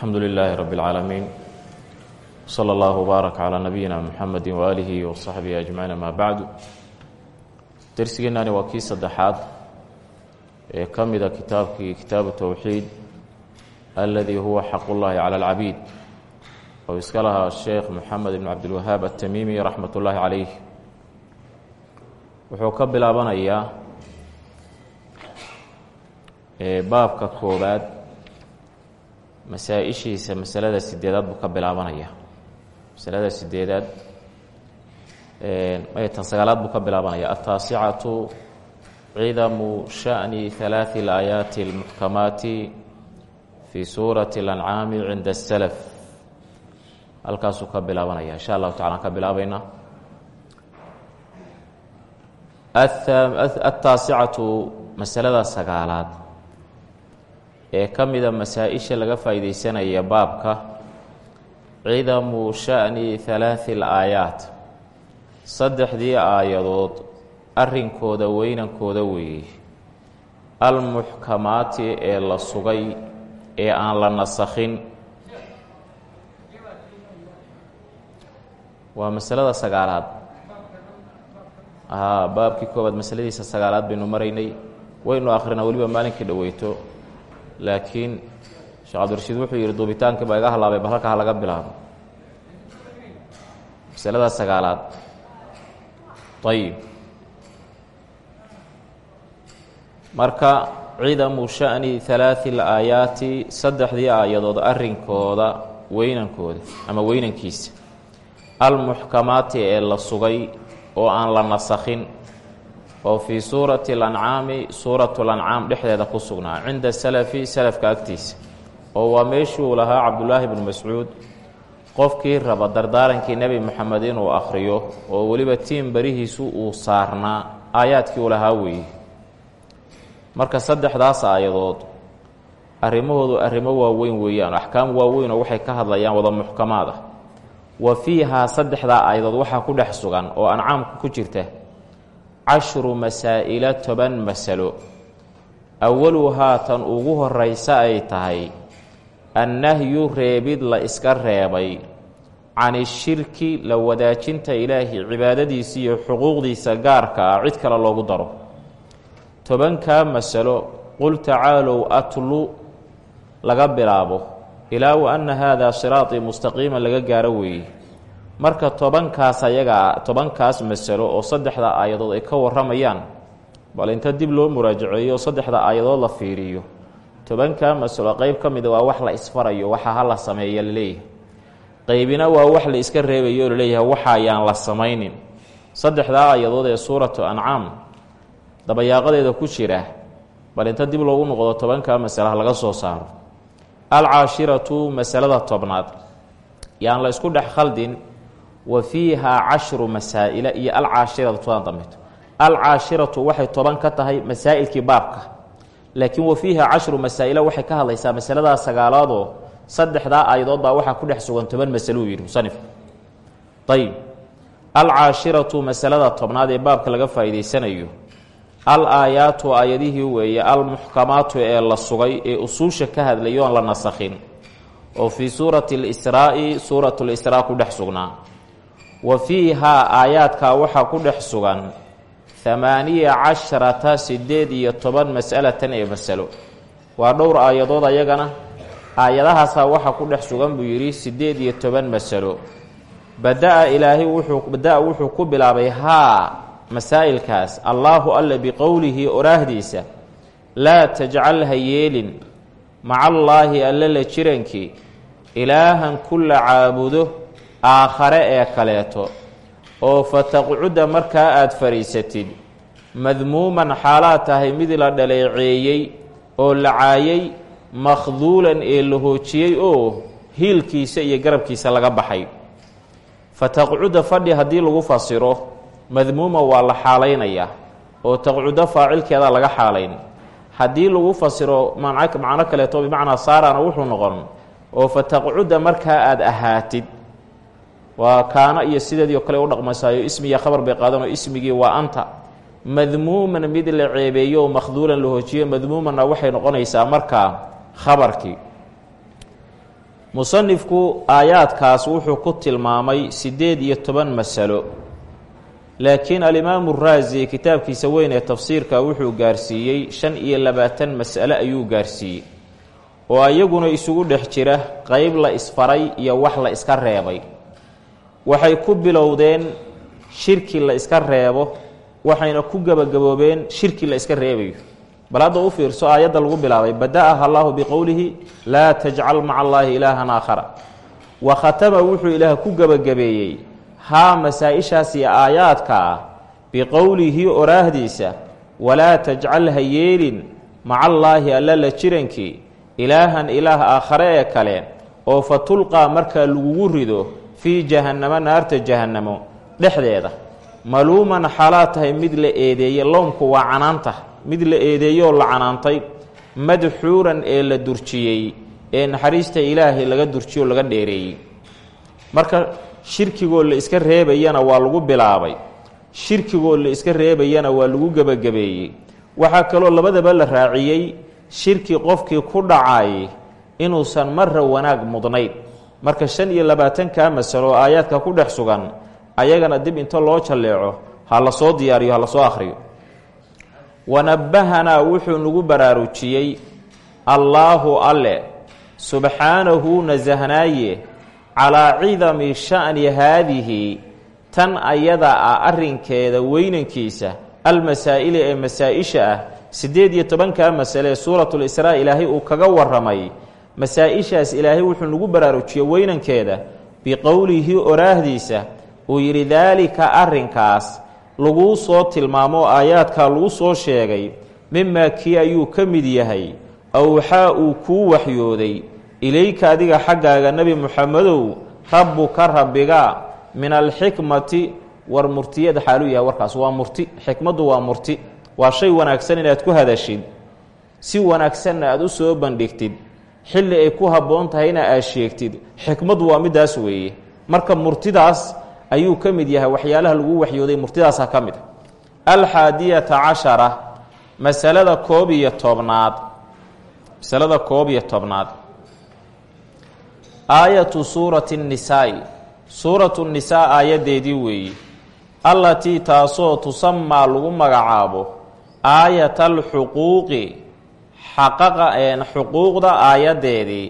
alxamdu lilaahi rabi اlcaalamiin salى allah wbaarak calaa nabiyina muxamedi waaalihi wasaxbihi ajmaciin ama bacdu dersigeenani waa kii saddexaad ee ka mida kitaabkii kitaabu towxiid aladii huwa xaqullahi cala alcabiid oo iska lahaa sheekh moxamed ibn cabdilwahaab atamiimi raxmat ullaahi calayh wuxuu ka bilaabanayaa baabka koobaad masaa-ishiisa masalada sideedaad buu ka bilaabanaya. Masalada sideedaad may tan sagaalaad buu ka bilaabanaya. Ataasicatu cidamu shani halaai laayaati اlmuxkamaati fi suurati اlancaami cinda asalaf halkaasuu ka bilaabanaya. Insha allahu tacala ka bilaabayna. Ataasicatu masalada sagaalaad ee ka mida masaa-isha laga faa'iideysanaya baabka cidamu sha'ni halaathi l-aayaat saddexdii aayadood arrinkooda weynankooda weeyey almuxkamaati ee la sugay ee aan la nasakhin. Waa masalada sagaalaad. Haa baabkii koobaad masaladiisa sagaalaad baynu maraynay. Waynu akrinaa weliba maalinkii dhoweyto laakiin sheekh cabdirashiid wuxuu yidhi duubitaankii baa iga halaabay bal laga bilaabo masalada sagaalaad. Ayib marka cidamu sha'ni halaathi l-aayaati saddexdii aayadood arrinkooda weynankooda ama weynankiisa. Almuxkamaati ee la sugay oo aan la nasakhin oo fii suurati اlancaami suuratu lancaam dhexdeeda ku sugnaa cinda salafi salafka agtiisa oo waa meeshuu lahaa cabdullaahi bnu mascuud qofkii raba dardaarankii nebi moxamed inuu akhriyo oo weliba tiin barihiisu uu saarnaa aayaadkii uu lahaa weeye. Marka saddexdaas aayadood arrimahoodu arrimo waaweyn weeyaan axkaam waaweyn oo waxay ka hadlayaan wada muxkamaad ah. Wa fiihaa saddexdaa aayadood waxaa ku dhex sugan oo ancaamka ku jirta cashru masaa'ila toban masalo awaluhaa tan ugu horaysa ay tahay annahyu reebid la iska reebay can ishirki la wadaajinta ilaahi cibaadadiisa iyo xuquuqdiisa gaarka ah cid kale loogu daro tobankaa masalo qul tacaalow atlu laga bilaabo ilaa wa anna haadaa siraatii mustaqiiman laga gaaro weeye marka tobankaas ayagaa tobankaas masalo oo saddexda aayadood ay ka warramayaan bal inta dib loo muraajaceeyo saddexda aayadood la fiiriyo tobankaa masalo qeyb ka mida waa wax la isfarayo waxa ha la sameeya la leeyahay waa wax la iska reebayo oo waxa ayaan la samaynin. Saddexdaa aayadood ee suuratu ancaam dabayaaqadeeda ku jira bal inta dib loogu noqdo tobankaa masalaha laga soo saaro. Alcaashiratu masalada tobnaad yaan la isku dhex khaldin wa fiihaa cashru masaa'ila iyo alcaashiratu toban dambeeto alcaashiratu waxay toban ka tahay masaa'ilkii baabka. Laakiin wa fiihaa cashru masaa'ila waxay ka hadlaysaa masaladaa sagaalaadoo saddexdaa aayadood baa waxaa ku dhex sugan toban masalou yidhi musanifku ayib alcaashiratu masalada tobnaad ee baabka laga faa'iideysanayo al aayaatu aayadihii weeye almuxkamaatu ee la sugay ee usuusha ka hadlayo oon la nasakhin oo fii suurati lisraa'i suuratu lisraa ku dhex sugnaa wa fiihaa aayaadkaa waxaa ku dhex sugan hamaaniya casharata sideed iyo toban mas'alatan ee masalo. Waa dhowr aayadood ayagana. Aayadahaasaa waxaa ku dhex sugan buu yidhi sideed iyo toban masalo. Bada-a ilaahay wuxuu bada-a wuxuu ku bilaabay haa masaa'ilkaas. Allaahu alle biqowlihi oraahdiisa laa tajcal ha yeelin. Maca allaahi alle la jirankii ilaahan kula caabudo aakhare ee kaleeto oo fataqcuda markaa aada fadhiisatid madmuuman xaalaad tahay mid la dhaleeceeyey oo la caayay makhduulan ee la hoojiyey oo hiilkiisa iyo garabkiisa laga baxay. Fataqcuda fadhi haddii lagu fasiro madmuuma waa la xaalaynayaa oo taqcudo faacilkeeda laga xaalayn. Haddii lagu fasiro macno kaleeto bimacnaa saarana wuxuu noqon oo fataqcuda markaa aada ahaatid waa kaana iyo sideedii o kale u dhaqmasaayo ismiya khabar bay qaadanoo ismigii waa anta. Madmuuman mid la ceebeeyo oo makhduulan la hoojiyo madmuumanna waxay noqonaysaa markaa khabarkii. Musanifku aayaadkaas wuxuu ku tilmaamay siddeed iyo toban masalo. Laakiin alimaamu raasi kitaabkiisa weyn ee tafsiirka wuxuu gaarsiiyey shan iyo labaatan mas'ale ayuu gaarsiiyey oo iyaguna isugu dhex jira qeyb la isfaray iyo wax la iska reebay waxay ku bilowdeen shirki la iska reebo waxayna ku gebagaboobeen shirki la iska reebayo. Bal hadda u fiirso aayadda lagu bilaabay bada-aha allaahu biqowlihi laa tajcal maca allaahi ilaahan aakhara. Wa khatama wuxuu ilaah ku gebagabeeyey haa masaa-ishaas iyo aayaadka ah biqowlihi oraahdiisa walaa tajcal ha yeelin maca allaahi alla la jirankii ilaahan ilaah aakhare ee kale oo fa tulqaa markaa lagugu rido fii jahannamo naarta jahannamo dhexdeeda. Maluuman xaalaad tahay mid la eedeeye loomku waa canaanta mid la eedeeyooo la canaantay. Madxuuran ee la durjiyey ee naxariista ilaahay laga durjiyo laga dheereeyey. Marka shirkigoo la iska reebayana waa lagu bilaabay. Shirkigoo la iska reebayana waa lagu gebagabeeyey waxaa kaloo labadaba la raaciyey shirki qofkii ku dhacay inuusan marra wanaag mudnayn marka shan iyo labaatankaa masalo aayaadka ku dhex sugan ayagana dib inta loo jalleeco ha la soo diyaariyo ha la soo akhriyo. Wanabbahanaa wuxuu nagu baraarujiyey allaahu alle subxaanahu nasahnaaye calaa cidami sha'ni haadihi tan ayada ah arrinkeeda weynankiisa almasaa'ili ee masaa-isha ah siddeed iyo tobankaa masale ee suuratulisraa ilaahay uu kaga warramay masaa-ishaas ilaahay wuxuu nagu baraarujiyey weynankeeda biqowlihi oraahdiisa uu yidhi daalika arrinkaas laguu soo tilmaamo aayaadkaa lagu soo sheegay mimaa kii ayuu ka mid yahay awxaa uu kuu waxyooday ilayka adiga xaggaaga nebi muxamedow rabbuka rabbiga min alxikmati war murtiyada xaaluu yahay warkaas waa murti xikmaddu waa murti waa shay wanaagsan inaad ku hadashid si wanaagsanna aad u soo bandhigtid xilli ay ku habboon tahayna aad sheegtid. Xikmaddu waa middaas weeye. Marka murtidaas ayuu ka mid yahay waxyaalaha lagu waxyooday murtidaasa ka mid alxaadiyata cashara masalada koob iyo tobnaad. Masalada koob iyo tobnaad. Aayatu suurati nnisaa'i suuratu nisaa aayaddeedii weeye. Allatii taasoo tusamaa lagu magacaabo aayata alxuquuqi xaqaqa een xuquuqda aayaddeedii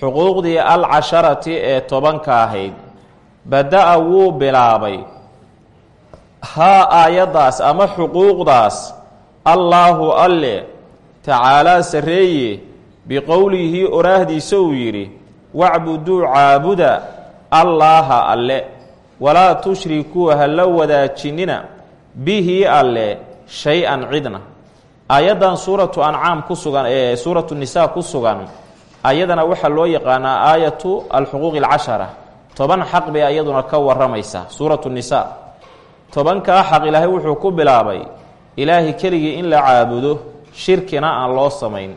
xuquuqdii alcasharati ee tobanka ahayd bada-a wuu bilaabay. Haa aayaddaas ama xuquuqdaas allaahu alle tacaalaa sarreeye biqowlihi oraahdiisa uu yidhi wacbuduu caabuda allaaha alle walaa tushrikuu ha la wadaajinina bihi alle shay-an cidna aayaddan suuratu ancaam ku sugan ee suuratu nisaa ku sugan ayadana waxaa loo yaqaanaa aayatu alxuquuqi alcashara. Toban xaq bay ayaduna ka waramaysa suuratu nisaa. Tobankaa xaq ilaahay wuxuu ku bilaabay ilaahay keligii in la caabudo shirkina aan loo samayn.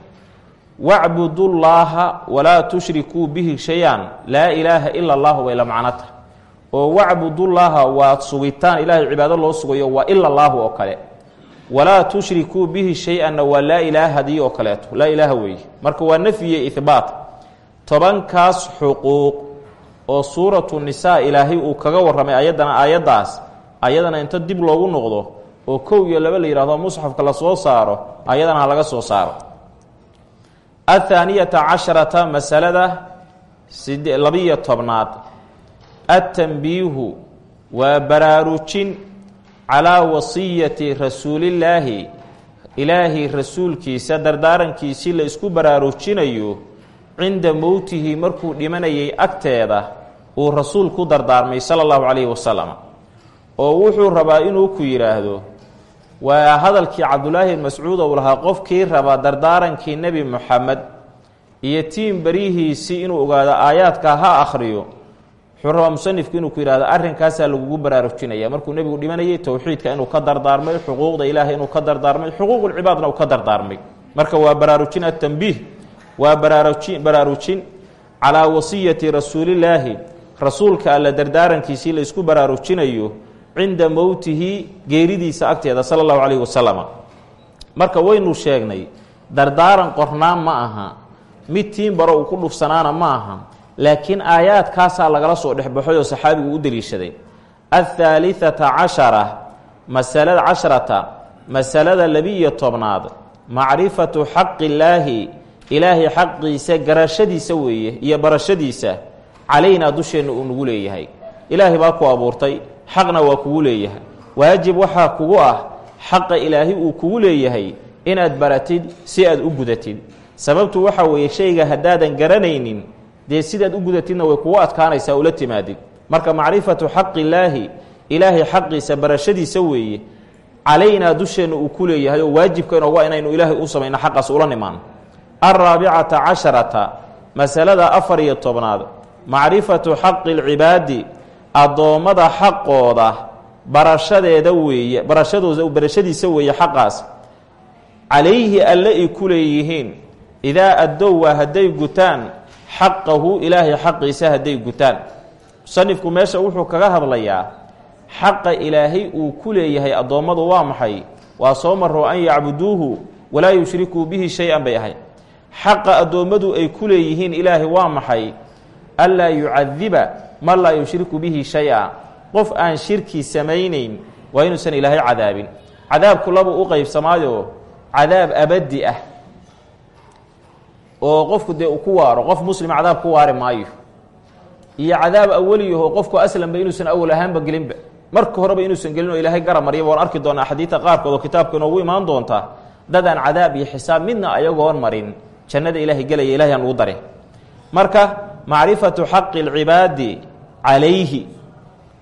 Wacbudullaaha walaa tushrikuu bihi shay-an laa ilaaha ila allahu bay la macno tahay. Oo wacbudullaaha waa sugitaan ilaahay cibaado loo sugayo waa ila allaahu oo kale walaa tushrikuu bihi shay-anna waa laa ilaahadii oo kaleeto. Laa ilaaha weeye. Marka waa nafyiyo ihbaat. Tobankaas xuquuq oo suuratu nisaa ilaahay uu kaga warramay ayaddana aayaddaas ayadana inta dib loogu noqdo oo kow iyo laba la yidhahdo musxafka la soo saaro ayadana ha laga soo saaro. Athaaniyata casharata masalada labiyo tobnaad. Attanbiihu waa baraarujin calaa wasiyati rasuulillaahi ilaahay rasuulkiisa dardaarankiisii la isku baraarujinayo cinda mowtihi markuu dhimanayay agteeda uu rasuul ku dardaarmay sala allahu calayhi wasalam oo wuxuu rabaa inuu ku yidhaahdo waa hadalkii cabdulaahi mascuud ou lahaa qofkii raba dardaarankii nebi moxamed iyo tiin berihiisii inuu ogaado aayaadka ha akhriyo wuxuu rabaa musanifku inuu ku yidhahdo arrinkaasaa lagugu baraarujinaya markuu nebigu dhimanayay towxiidka inuu ka dardaarmay xuquuqda ilaahay inuu ka dardaarmay xuquuqulcibaadna uu ka dardaarmay. Marka waa baraarujin atambiih waa baraarujin baraarujin calaa wasiyati rasuulillaahi. Rasuulka alla dardaarankiisii la isku baraarujinayo cinda mowtihi geeridiisa agteeda sala allahu calayhi wasalam marka waynu sheegnay dardaaran qornaan ma aha mid tiinbaro uu ku dhufsanaana ma aha laakiin aayaadkaasaa lagala soo dhexbaxay oo saxaabigu u deliishaday. Athaalithata cashara masalada casharata masalada labi-iyo tobnaad macrifatu xaqi illaahi ilaahay xaqiisa garashadiisa weeye iyo barashadiisa calaynaa dusheenna uu nagu leeyahay. Ilaahay baa ku abuurtay xaqna waa kugu leeyahay. Waajib waxaa kugu ah xaqa ilaahay uu kugu leeyahay inaad baratid si aad u gudatid. Sababtu waxa weeye shayga haddaadan garanaynin dee sidaad u gudatidna way kugu adkaanaysaa ula timaadid marka macrifatu xaqi illaahi ilaahay xaqiisa barashadiisa weeye calaynaa dusheenna uu ku leeyahay oo waajibka inooga inaynu ilaahay u samayno xaqaas ula nimaan. Alraabicata casharata masalada afar iyo tobnaad. Macrifatu xaqi lcibaadi addoommada xaqooda barashadeeda weeye barashadooda barashadiisa weeye xaqaas. Calayhi alle ay ku leeyihiin idaa addowwa hadday gutaan xaqahu ilaahay xaqiisa hadday gutaan. Musanifku meesha wuxuu kaga hadlayaa xaqa ilaahay uu ku leeyahay addoommadu waa maxay? Waa soo maro an yacbuduuhu walaa yushrikuu bihi shay-an bay ahayd. Xaqa addoommadu ay ku leeyihiin ilaahay waa maxay? Anlaa yucadiba man laa yushriku bihi shay-a. Qof aan shirki samaynayn waa inuusan ilaahay cadaabin. Cadaabku labu u qeybsamaayo cadaab abadi ah oo qofku dee ku waaro qof muslima cadaab ku waari maayo. Iyo cadaab awaliyaho qofku aslanba inuusan awal ahaanba gelinba. Marka horeba inuusan gelin oo ilaahay gara maryaba waan arki doonaa xadiidta qaarkood oo kitaabka inoogu imaan doonta dadaan cadaab iyo xisaab midna ayagoon marin. Jannada ilaahay gelaya ilahay aan ugu dare marka macrifatu xaqi اlcibaadi calayhi.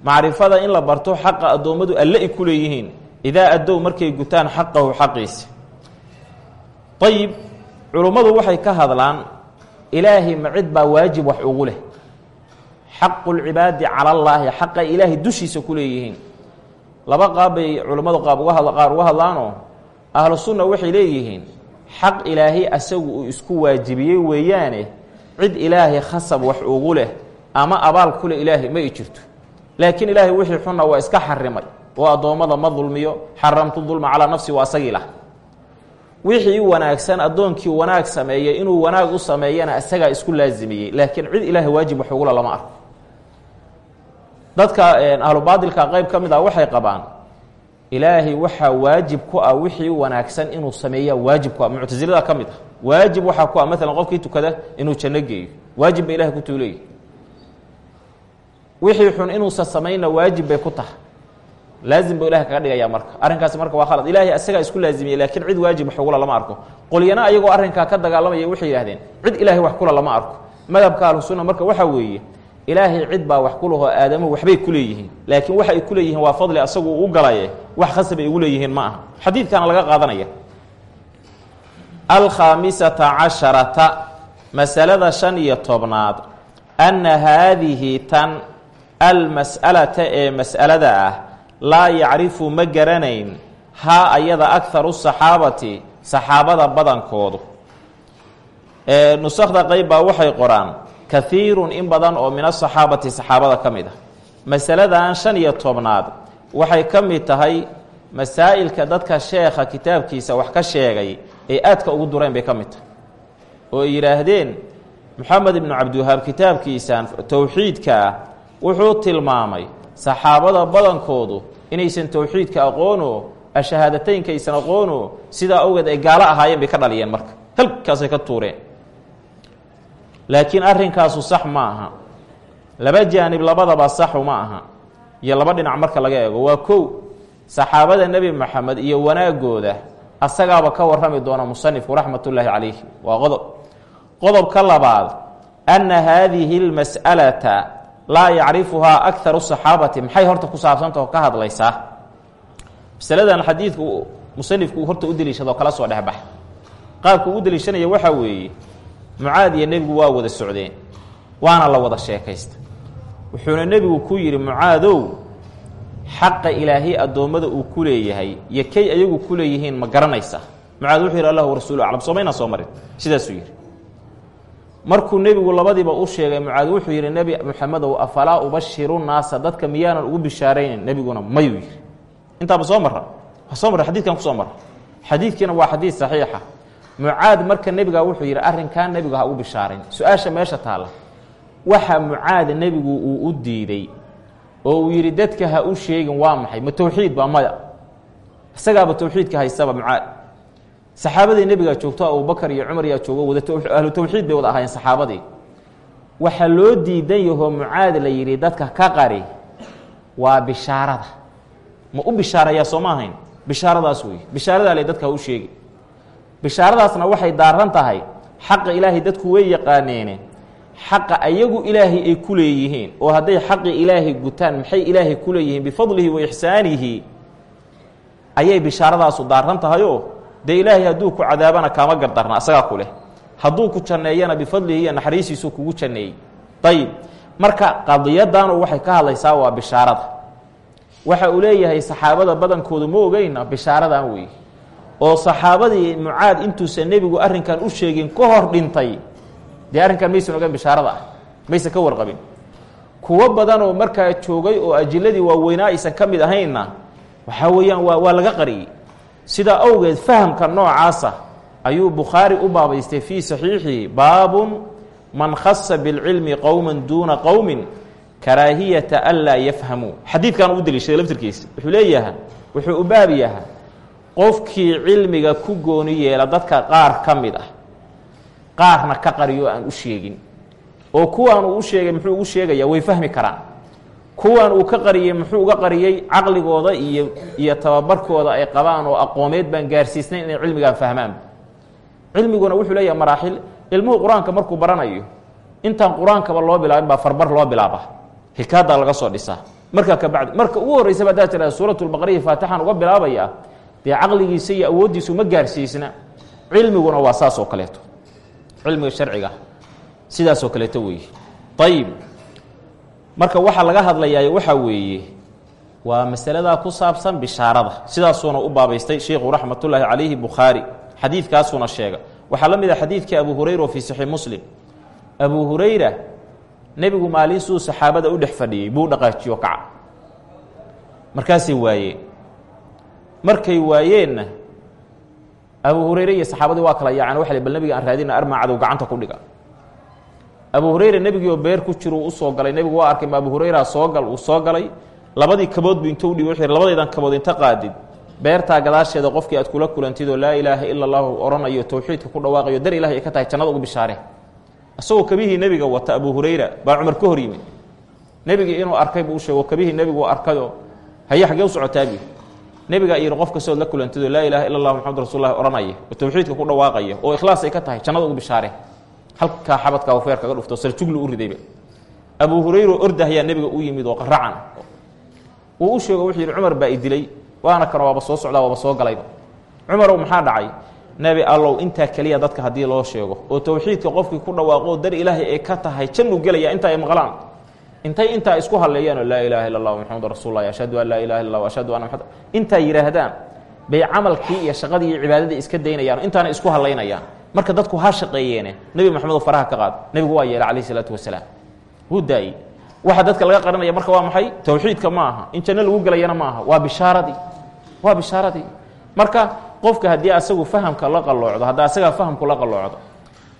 Macrifada in la barto xaqa addoommadu alle ku leeyihiin idaa addow markay gutaan xaqahu xaqiisa. Ayib culummadu waxay ka hadlaan ilaahay ma cid baa waajib wax ugu leh. Xaqu lcibaadi cala allaahi xaqa ilaahay dushiisa ku leeyihiin. Laba qaab bay culummadu qaab uga hadla qaar uga hadlaanoo ahlu sunna waxay leeyihiin xaq ilaahay asagu uu isku waajibiyey weeyaane cid ilaahay khasab wax ugu leh ama abaal kule ilaahay ma i jirto. Laakiin ilaahay wixii xunna waa iska xarimay oo addoommada ma dulmiyo xaramtu dulma calaa nafsi waa asagii lah wixii wanaagsan addoonkii wanaag sameeyey inuu wanaag u sameeyana isagaa isku laasimiyey laakiin cid ilaahay waajib wax ugula lama arko. Dadka ahlubaatilka qeyb ka mid ah waxay qabaan ilaahay waxaa waajib ku ah wixii wanaagsan inuu sameeya waajib ku ah. Muctasilada ka mid ah waajib waxaa ku ah. Maalan qofkii tukada inuu janno geeyo. Waajib ba ilahay ku tuuleeya wixii xun inuusan samayna waajib bay ku tahay laazim buu ilahay kaga dhigaya marka arrinkaasi marka waa khalad ilaahay asagaa isku laazimiyey laakiin cid waajib wax ugula lama arko qolyana ayagoo arrinkaa ka dagaalamaya waxay yidhahdeen cid ilaahay wax kula lama arko madhabka ahlusunna marka waxaa weeye ilaahay cid baa wax ku lahoo aadamuhu waxbay ku leeyihiin laakiin waxa ku leeyihiin waa fadli asagu u galaye wax khasab ay ugu leeyihiin ma aha xadiidkana laga qaadanaya alkhaamisata casharata masalada shan iyo tobnaad anna haadihi tan almas'alata ee mas'alada ah laa yacrifu ma garanayn haa ayada akharu saxaabati saxaabada badankoodu. Nusakda qeyb baa waxay qoraan kahiirun in badan oo min asaxaabati saxaabada ka mid ah. Masaladan shan iyo tobnaad waxay ka mid tahay masaa'ilka dadka sheekha kitaabkiisa wax ka sheegay ee aadka ugu dureen bay ka mid tahay. Oo ay yidhaahdeen moxamed ibnu cabdiwahaab kitaabkiisan towxiidka wuxuu tilmaamay saxaabada badankoodu inaysan towxiidka aqoono ashahaadateynka aysan aqoono sidaa awgeed ay gaalo ahaayeen bay ka dhaliyeen marka. Halkaasay ka tuureen. Laakiin arrinkaasu sax ma aha. Laba jaanib labadaba saxu ma aha. Iyo laba dhinac marka laga eego. Waa kow saxaabada nebi moxamed iyo wanaagooda asagaaba ka warrami doona musanifku raxmatullaahi calayhi. Waa qodob. Qodobka labaad anna haadihi lmas'alata laa yacrifuhaa akharu saxaabati. Maxay horta ku saabsantao ka hadlaysaa masaladan xadiidku musanifku horta u deliishadoo kala soo dhexbax qaabku u deliishanaya waxaa weeye mucaad iyo nebigu waa wada socdeen waana la wada sheekaysta. Wuxuuna nebigu ku yidhi mucaadow xaqa ilaahay addoommada uu ku leeyahay iyo kay ayagu ku leeyihiin ma garanaysaa mucaad wuxuu yidhi allahu rasuulu aclam. Soomaynaan soo marin. Sidaasuu yidhi markuu nebigu labadiiba u sheegay mucaad wuxuu yidhi nebi moxamedow afalaa ubashiru naasa? Dadka miyaanan ugu bishaaraynin nebiguna mayuu yidhi. Intaaba soo mara soo marra? Xadidkan ku soo mara xadiidkiina waa xadiid saxiixa. Mucaad marka nebiga wuxuu yidhi arrinkaa nebigu ha u bishaarin su'aasha meesha taalla. Waxa mucaad nebigu uu u diiday oo uu yidhi dadka ha u sheegin waa maxay? Ma towxiid baa maya. Isagaaba towxiidka haystaba mucaad saxaabadii nebigaa joogto abubakar iyo cumar yaa joogo wada ahlu towxiid bay wada ahaayeen saxaabadii. Waxaa loo diidan yahoo mucaad la yidhi dadka ka qari waa bishaarada. Ma u bishaarayaa soo ma ahayn? Bishaaradaas wey bishaaradaa le dadka u sheegi. Bishaaradaasna waxay daaran tahay xaqa ilaahay dadku way yaqaaneene xaqa ayagu ilaahay ay ku leeyihiin oo hadday xaqi ilaahay gutaan maxay ilaahay ku leeyihiin? Bifadlihi wa ixsaanihi. Ayay bishaaradaasu daaran tahayoo dee ilaahay hadduu ku cadaabana kaama gardarna asagaa ku leh. Hadduu ku janneeyana bifadlihi iyo naxariistiisu kugu janneeyey. Ayib marka qadiyadanu waxay ka hadlaysaa waa bishaarada. Waxa uu leeyahay saxaabada badankoodu ma ogeyna bishaaradan weeye oo saxaabadii mucaad intuusan nebigu arrinkan u sheegin ka hor dhintay. Dee arrinkan maysan ogeyn bishaarada. Ah maysan ka warqabin. Kuwo badanoo markaa joogay oo ajiladii waaweynaa aysan ka mid ahaynna waxaa weeyaan waa laga qariyey sidaa awgeed fahamka noocaasa ayuu bukhaari u baabaystay fii saxiixihi baabun man khasa bilcilmi qowma duuna qowmin karaahiyata anlaa yafhamuu xadiidkan u deliishaday laftirkiisa wuxuu leeyaha wuxuu u baab yaha qofkii cilmiga ku gooni yeela dadka qaar ka mid ah qaarna ka qariyo aan u sheegin. Oo kuwaan u sheegay muxuu ugu sheegayaa way fahmi karaan kuwan uu ka qariyey muxuu uga qariyey caqligooda iyo iyo tababarkooda ay qabaan oo aqoomeed baan gaarsiisnayn inay cilmigaan fahmaan. Cilmiguna wuxuu leeyahay maraaxil ilmuhu qur'aanka markuu baranayo intaan qur'aankaba loo bilaabin baa farbar loo bilaaba hikaada laga soo dhisaa. Markaa kabacdi marka ugu horreysaba haddaad tirahda suuratulbaqariya faatixaan uga bilaabaya dee caqligiisa iyo awooddiisu ma gaarsiisna cilmiguna waa saas oo kaleeto. Cilmiga sharciga sidaasoo kaleeto weeye ayib marka waxaa laga hadlayaa waxaa weeye waa masaladaa ku saabsan bishaarada. Sidaasuuna u baabaystay sheikhu raxmatullaahi calayhi bukhaari xadiidkaasuuna sheega. Waxaa la mid a xadiidkii abu hurayra fii saxiix muslim. Abu hurayra nebigu maalin saxaabada u dhex fadhiyey buu dhaqaajiyo kaca. Markaasay waayeen markay waayeenna abu hurayre iyo saxaabadii waa kala yaaceen. Waxa bal nebiga aan raadina armaa gacanta ku dhiga abu hurayra nebigii oo beer ku jiro uu u soo galay. Nebigu waa arkay ma abu hurayra soo gal uu soo galay. Labadii kabood buu inta udhibi wuxuu labadaydan kabood inta qaadid. Beertaa gadaasheeda qofkii aad kula kulantid oo laa ilaaha ila allahu odhanayo towxiidka ku dhawaaqayo dar ilahay ay ka tahay jannada ugu bishaare. Isagoo kabihii nebiga wata abu hurayra baa cumar ka hor yimid. Nebigii inuu arkay buu u sheego kabihii nebigu arkayoo haye xaggee u socotaabi nebigaa yidhi qof kastood la kulantidoo laa ilaha illa allah maxamad rasullahi odhanaya oo towxiidka ku dhawaaqaya oo ikhlaas ay ka tahay jannada ugu bishaare halkaa xabadkaa uu feer kaga dhufto sarjuglu u ridayba. Abu hurayra oo ordahayaa nebiga u yimid oo qaracan uu u sheego wuxuu yidhi baa i waana kan waaba soo socdaa waaba soo galayba. Cumarow maxaa dhacay? Nebi allow intaa keliya dadka haddii loo sheego. Oo towxiidka qofkii ku dhawaaqo dar ilaahay ay ka tahay jannu gelaya inta ay maqlaan. Intay intaa isku halleeyaanoo laa ilaaha illa allah rasullahi ashhadu an laa ilaha illa ashhadu anna maxamad intaa yidhaahdaan bay camalkii iyo shaqadii iyo cibaadadii iska daynayaan intaana isku hallaynayaan marka dadku ha shaqeeyeene nebi maxamedo faraha ka qaad nebigu waa yeelay calayh isalaatu wasalaam. Wuu daayey waxa dadka laga qarinaya marka waa maxay? Towxiidka ma aha. In janno lagu gelayana ma aha. Waa bishaaradii. Waa bishaaradii. Marka qofka haddii asagu fahamka la qalloocdo hadda asagaa fahamku la qalloocdo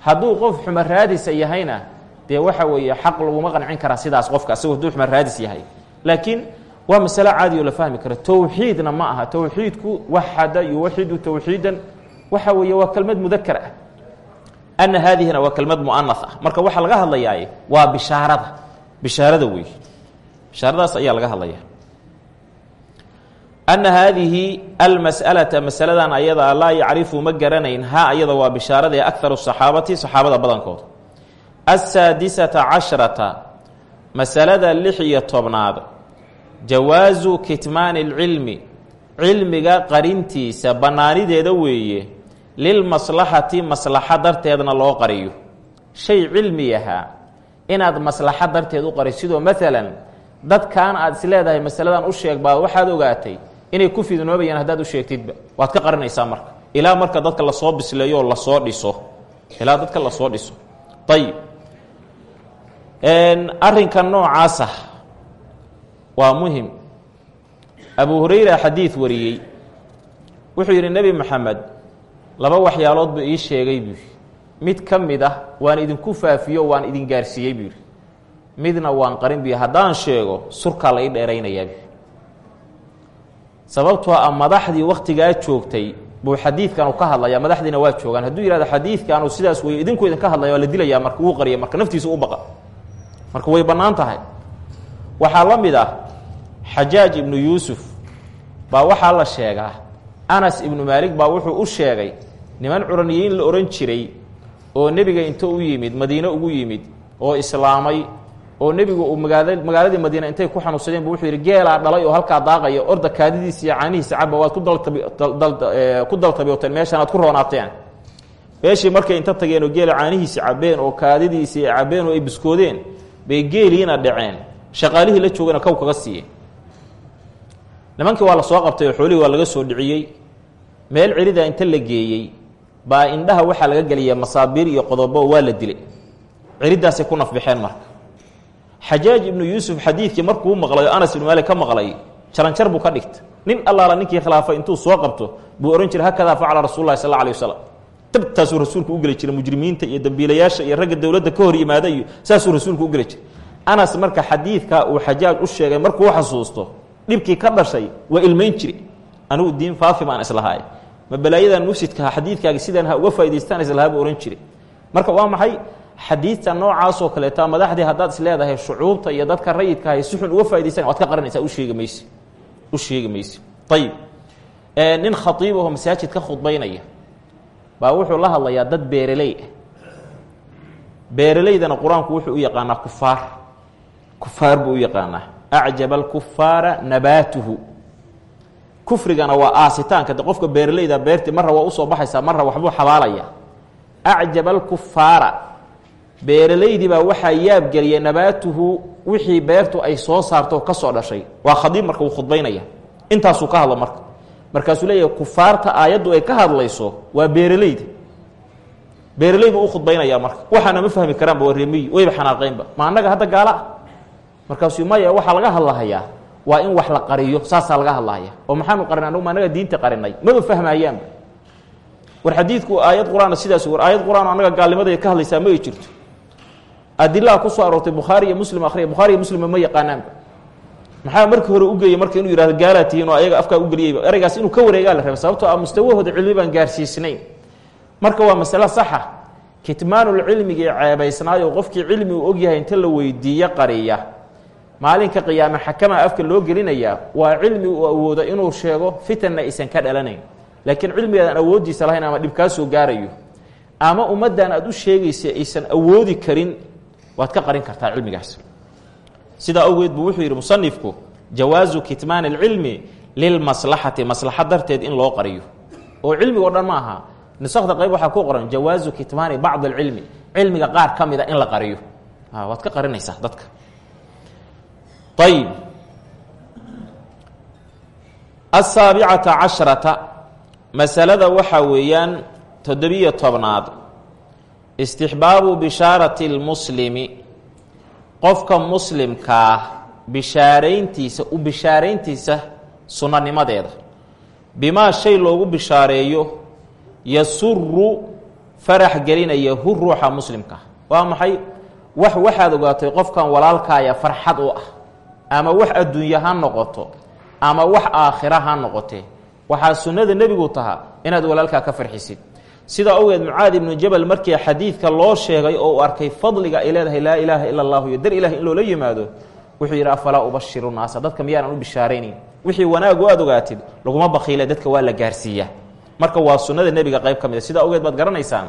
hadduu qof xuma raadisa yahayna dee waxa weeye xaq laguma qancin karaa sidaas qofka asagu hadduu xuma raadis yahay. Laakiin waa masalo caadi oo la fahmi karo. Towxiidna ma aha. Towxiidku waxada yuwaxidu towxiidan waxa weeye waa kelmad mudakar ah ana haadihina waa kelmad mu'anas ah marka waxaa laga hadlayaa waa bishaarada bishaarada wey bishaaradaas ayaa laga hadlaya ana haadihi almas'alata masaladan ayadaa laa yacrifu ma garanayn ha ayada waa bishaaradae akaru saxaabati saxaabada badankood asaadisata cashrata masalada lix iyo tobnaad jawaasu kitmaani اlcilmi cilmiga qarintiisa bannaanideeda weeye lilmaslaxati maslaxa darteedna loo qariyo shay cilmi ahaa inaad maslaxa darteed u qari sidoo maalan dadkan aad is leedahay masaladan u sheeg baa waxaad ogaatay inay ku fidnoobayaan haddaad u sheegtidba waad ka qarinaysaa marka ilaa marka dadka la soo bisleeyo oo la soo dhiso ilaa dadka la soo dhiso ayib arrinka noocaasa waa muhiim abu hurayra xadiid wariyey wuxuu yidhi nebi maxamed laba waxyaalood buu ii sheegay buu mid ka mid ah waan idinku faafiyo waan idin gaarsiiyey buu yidhi. Midna waan qarin buy haddaan sheego surkaa la ii dheeraynayaa bu sababtoo ah madaxdii wakhtigaa joogtay buu xadiidkanu ka hadlayaa madaxdiina waa joogaan. Hadduu yihahdo xadiidkaanu sidaas wey idinku idinka hadlaya waa la dilayaa marka wuu qariya marka naftiisa u baqa. Marka way bannaan tahay. Waxaa la mid ah xajaaj ibnu yuusuf baa waxaa la sheegaa. Anas ibnu maalik baa wuxuu u sheegay niman curaniyiin la ohan jiray oo nebiga inta u yimid madiine ugu yimid oo islaamay oo nebigu uu magaala magaaladii madiina intay ku xanuunsadeen bu wuxuu yidhi geelaa dhalay oo halkaa daaqaya orda kaadidiisa iyo caanihiisa caba waad ku daltabi ku daltabioteen meeshaan aad ku roonaateen meeshii markay inta tageen oo geela caanihiisi cabeen oo kaadidiisi ay cabeen oo ay biskoodeen bay geeliina dhaceen. Shaqaalihii la joogana kow kaga siiyeen nimankii waa la soo qabtay oo xoolihii waa laga soo dhiciyey. Meel celida inta la geeyey baa indhaha waxaa laga geliya masaabiir iyo qodobo waa la dilay. Celidaasay ku nafbixeen marka. Xajaaj ibnu yuusuf xadiidkii markuu maqlay anas ibnu maalik ka maqlay jaranjar buu ka dhigta nin allaala ninkii khilaafay intuu soo qabto buu ohan jiray hakadaa facala rasul lahi sal alay wasalam rasuulku u geli jiray mujrimiinta iyo dambiilayaasha iyo ragga dowladda ka hor yimaada iyo saasuu rasuulku u geli jiray. Anas marka xadiidkaa uu xajaaj u sheegay markuu xasuusto dhibkii ka dhashay waa ilmayn jiri. Anigu diin faafi baan islahaay ma balaayadan mufsidkaha xadiidkaagi sidaan ha uga faa'idaystaan islahaa buu ohan jiray. Marka waa maxay? Xadiidta noocaasoo kaleeta madaxdii haddaad is shucuubta iyo dadka rayidka ahay si xun uga faa'idaysan waad ka qaranaysaa u sheegi u sheegi mayse ayib nin khaiib aho masaajid ka khudbaynaya. Baa wuxuu la hadlayaa dad beereley ah beereleydana qur'aanku wuxuu u yaqaanaa kufaar. Kufaar buu u yaqaanaa. Acjaba alkufaara nabaatuhu kufrigana waa aasitaanka. De qofka beereleyda beertii marra waa u soo baxaysaa marra waxbuu xabaalaya acjaba alkufaara beeraleydii baa waxaa yaabgeliyay nabaatuhu wixii beertu ay soo saarto ka soo dhashay. Waa khadiib marka uu khudbaynaya. Intaasuu ka hadlo marka. Markaasuu leeyahay kufaarta aayaddu ay ka hadlayso waa beeraleyda beeraley buu u khudbaynayaa marka. Waxaana ma fahmi karaanba waa reemiyi. Wayba xanaaqeynba ma annaga hadda gaala? Markaasuu maya waxaa laga hadlahayaa waa in wax la qariyo saasaa laga hadlahaya oo maxaanu qarin anagu ma annaga diinta qarinay. Maba fahmayaanba war xadiidku aayad qur'aan sidaas war. Aayad qur'aan annaga gaalnimaday ka hadlaysaa ma ay jirto. Adilaha ku soo aroortay bukhaari iyo muslim akhriya. Bukhaari iyo muslimba ma yaqaanaanba maxaa markii hore ugeeyey marka inuu yihahdo gaalaa tihiin oo ayaga afkaa ugeliyeyba ereygaas inuu ka wareegaa la rabay sababtoo ah mustawahooda cilmi baan gaarsiisnayn marka waa masale saxa. Kitmaanulcilmigii ceebaysnaayo qofkii cilmi uu ogyahay inta la weydiiye qariya maalinka qiyaame xakama afka loo gelinayaa waa cilmi uu awoodo inuu sheego fitanna aysan ka dhalanayn. Laakiin cilmigaadaan awooddiisa lahayn ama dhib gaarayo ama ummaddan aad u sheegaysa aysan awoodi karin waad ka qarin kartaa cilmigaas. Sidaa awgeed buu wuxuu yidhi musanifku jawaazu kitmaani اlcilmi lilmaslaxati maslaxa darteed in loo qariyo. Oo cilmiga o dhan ma aha. Nusakda qayb waxaa ku qoran jawaazu kitmaani bacd اlcilmi cilmiga qaar ka mida in la qariyo. Waad ka qarinaysaa dadka ayib asaabicata casharata masalada waxaa weeyaan toddobiyo tobnaad istixbaabu bishaarati اlmuslimi qofka muslimkaa bishaarayntiisa u bishaarayntiisa sunanimadeeda bimaa shay loogu bishaareeyo yasuru farax gelinaya hu ruuxa muslimka waa maxay wax waxaad ogaatay qofkan walaalkaaya farxad u ah ama wax adduunye ha noqoto ama wax aakhira ha noqotee waxaa sunnada nebigu tahaa inaad walaalkaa ka farxisid. Sidaa awgeed mucaad ibnu jabal markii xadiidka loo sheegay oo arkay fadliga ay leedahay laa ilaaha ila allahu iyo dar ilahi in loola yimaado wuxuu yidhi afalaa ubashiru naasa dadka miyaanan u bishaaraynayn wixii wanaag o aad ogaatid laguma bakiile dadka waa la gaarsiiyaa marka waa sunnada nebiga qayb ka mid a sidaa awgeed baad garanaysaan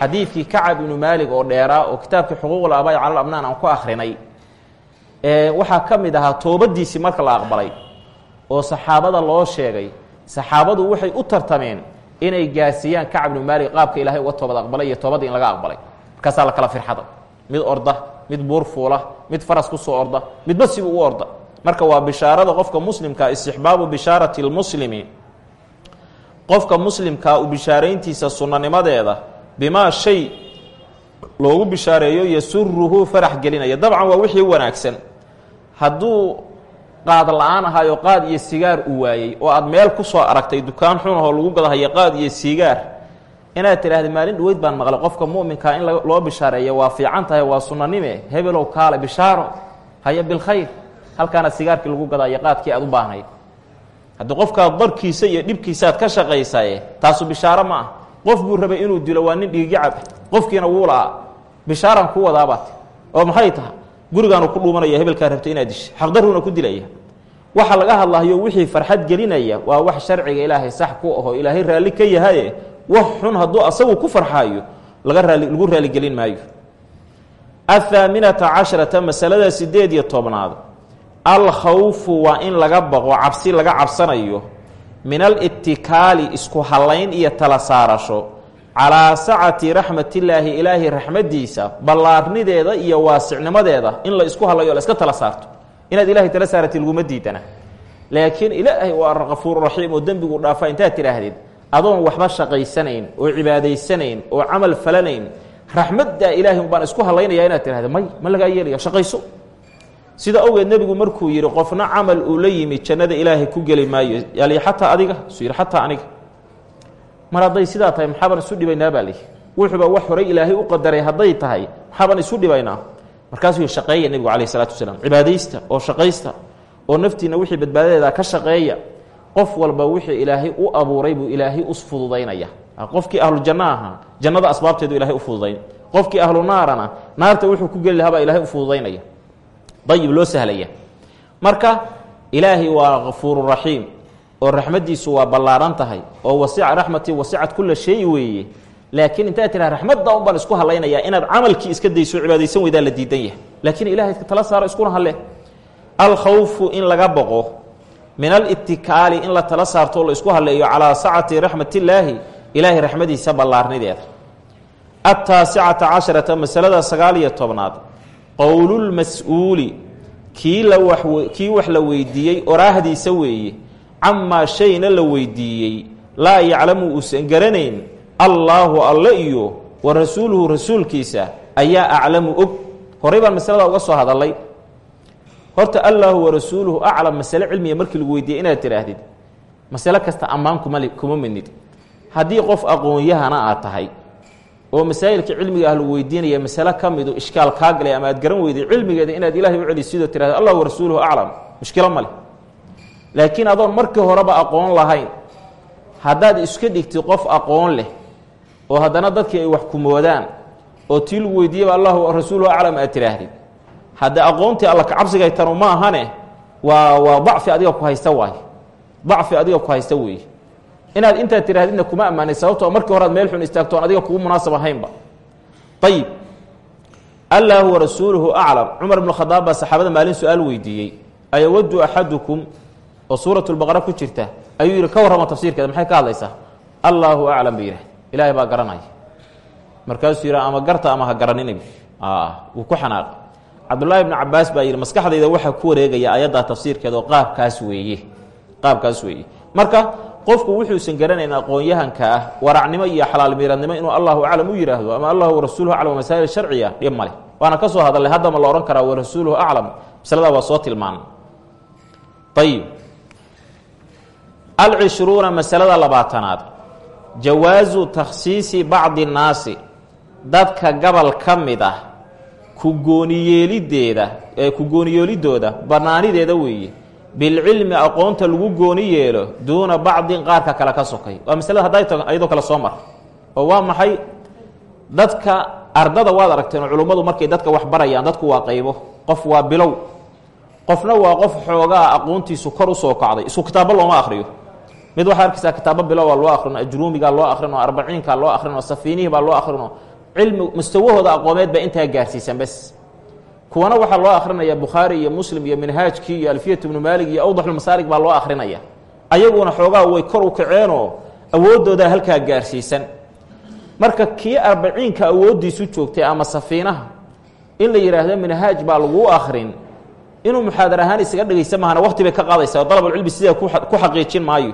xadiidkii kacab ibnu maalig oo dheeraa oo kitaabkii xuquuqul aabaa'i cala abnaan aan ku akhrinay waxaa ka mid ahaa toobadiisii marka la aqbalay oo saxaabada loo sheegay saxaabadu waxay u tartameen inay gaarsiiyaan kacab ibnu maalig qaabka ilaahay uga toobad aqbalay iyo toobadda in laga aqbalay. Markaasaa la kala firxada mid orda mid buur fuula mid faras ku soo orda midba sibu u orda. Marka waa bishaarada qofka muslimkaa istixbaabu bishaarati lmuslimi qofka muslimkaa u bishaarayntiisa sunnanimadeeda bimaa shay loogu bishaareeyo yasuruhu farax gelinaya. Dabcan waa wixii wanaagsan hadduu qaad la'aan ahaayo qaad iyo sigaar u waayey oo aad meel ku soo aragtay dukaan xunahoo lagu gadahayo qaad iyo sigaar inaad tidhaahda maalin dhaweyd baan maqlay qofka mu'minkaa in loo bishaareeya waa fiican tahay waa sunanime hebelow kaale bishaaro haya bilkhayr halkaana sigaarkii lagu gadaayo qaadkii aad u baahnayd. Haddii qofkaa darkiisa iyo dhibkiisaaad ka shaqaysaye taasu bishaaro ma ah. Qof buu rabay inuu dilo waa nin dhiigicab qofkiina wuu la-a bishaaraan ku wadaabaat oo maxay tahay gurigaanu ku dhuumanaya hebelkaa rabta inaad disha xaqdaruuna ku dilaya. Waxa laga hadlahayo wixii farxad gelinaya waa wax sharciga ilaahay sax ku aho ilaahay raalli ka yahaye. Wax xun hadduu asagu ku farxaayo laga raali lagu raaligelin maayo. Athaaminata casharata masalada sideed iyo tobnaad. Alkhawfu waa in laga baqo cabsi laga cabsanayo. Min alitikaali isku hallayn iyo tala saarasho calaa sacati raxmatillaahi ilaahi raxmaddiisa ballaarnideeda iyo waasicnimadeeda in la isku hallayo o la iska tala saarto. Inaad ilahay tala saarati laguma diidana. Laakiin ilaahay waa kafuuru raxiim oo dembigu dhaafa intaad tidhaahdid adoon waxba shaqaysanayn oo cibaadaysanayn oo camal falanayn raxmaddaa ilaahay umbaan isku hallaynaya inaad tidhahda may ma lagaa yeelaya shaqayso. Sida awgeed nebigu markuu yidhi qofna camal uu la yimi jannada ilaahay ku geli maayo. Yali xataa adiga suu yidhi xataa aniga mar hadday sidaa tahay maxaabaan isu dhibaynaa baa lihi wuxuuba wax horay ilaahay u qadaray hadday tahay maxaabaan isu dhibaynaa? Markaasuu shaqeeya nebigu calayh isalaatu wasalaam cibaadaysta oo shaqaysta oo naftiina wixii badbaadadeeda ka shaqeeya qof walba wixii ilaahay u abuuray buu ilaahay u fududaynaya. Qofkii ahlujanno ahaa jannada asbaabteedu ilahay u fududayn. Qofkii ahlu naarana naarta wuxuu ku geli lahaa baa ilaahay u fududaynaya. Dayib loo sahlaya. Marka ilaahay waa kafuuru raxiim oo raxmaddiisu waa ballaaran tahay oo wasica raxmatii wasicat kula shay weeye laakiin intaad tiraa raxmadda un baan isku hallaynayaa inaad camalkii iska dayso cibaadaysan weydaa la diidan yahay. Laakiin ilahay tala saaro iskuna halle. Alkhawfu in laga boqo min alitikaali in la tala saarto o la isku halleeyo calaa sacati raxmatillaahi ilaahay raxmadiisa ballaarnideeda ataasicata casharata masalada sagaal iyo tobnaad. Qowlulmas-uuli kii la kii wax la weydiiyey oraahdiisa weeye camaa shayna la weydiiyey laa yaclamu uusan garanayn allaahu alle iyo wa rasuuluhu rasuulkiisa ayaa aclamu og. Horay baan masalada uga soo hadalay horta allaahu wa rasuuluhu aclam masale cilmiga markii lagu weydiiyey inaad tidhaahdid masale kasta ammaan kuma kuma midnid haddii qof aqoon-yahana aad tahay oo masaa'ilka cilmiga ah lagu weydiinaya masale ka midu ishkaal kaa galay ama aad garan weyday cilmigeeda inaad ilaahay u celisidoo tirahda allah wa rasuuluhu aclam mushkilo ma leh laakiin adoon markii horeba aqoon lahayn haddaad iska dhigtid qof aqoon leh oo haddana dadkii ay wax kumoodaan oo tii lagu weydiiyaba allahu rasuuluhu aclam aad tidhaahdid hadde aqoontii alla kacabsigay tanu ma ahane waa waa dacfi adiga ku haysta waay dacfi adiga ku haysta weeye. Inaad intaad tirahdidna kuma ammaanay sababtoo markii horead meel xun istaagto adiga kugu munaasab ahaynba. Ayib allaahu warasuuluhu aclam. Cumar ibnu khadaab baa saxaabada maalin su'aal weydiiyey. Ayawadu axadukum oo suurat lbaqara ku jirta ayuu yidhi ka warrama tafsiirkeeda maxay ka hadlaysaa? Allaahu aclam ba yidhah ilaahay baa garanaya. Markaasuu yidhi ama garta ama ha garaninib wuu ku xanaaqay cabdullaahi ibnu cabaas baa yidhi maskaxdayda waxaa ku wareegaya ayaddaa tafsiirkeeda oo qaabkaas weeye qaabkaas weeye. Marka qofku wuxuusan garanayn aqoon-yahanka ah waracnimo iyo xalaal miiradnimo inuu allahu aclam u yidhaahdo ama allahu warasuuluhu aclam masaa'il sharciya dhib male waana ka soo hadalnay haddama la odhan karaa warasuuluhu aclam masaladaa waa soo tilmaanay ayib alcishruuna masalada labaatanaad jawaasu takhsiisi bacdi nnaasi dadka gabal ka mid ah ku gooniyeelideeda ee ku gooniyeelidooda bannaanideeda weeye bilcilmi aqoonta lagu gooni yeelo duuna bacdin qaarka kale ka sokay waa masalada hadda ayadoo kale soo mar oo waa maxay dadka ardada waad aragteen oo culummadu markay dadka wax barayaan dadku waa qaybo qof waa bilow qofna waa qof xoogaa aqoontiisu kor u soo kacday isku kitaabo looma akriyo mid waxaa arkaysaa kitaabo bilowa loo akrin ajruumigaa loo akrin oo arbaciinkaa loo akrin oo safiinihii baa loo akrin oo cilmi mustawahooda aqoomeed baa intaa gaarsiisan bes. Kuwana waxaa loo akrinaya bukhaari iyo muslim iyo minhaajkii iyo alfiyat ibnu maalig iyo awdaxulmasaalig baa loo akrinaya ayaguna xoogaa way kor u kaceenoo awooddoodaa halkaa gaarsiisan. Marka kii arbaciinka awooddiisu joogtay ama safiinaha in la yidhaahdo minhaaj baa laguu akrin inuu muxaadar ahaan isaga dhegaysa mahana waqti bay ka qaadaysaa dalabulcilmi sidaa ku xaqiijin maayo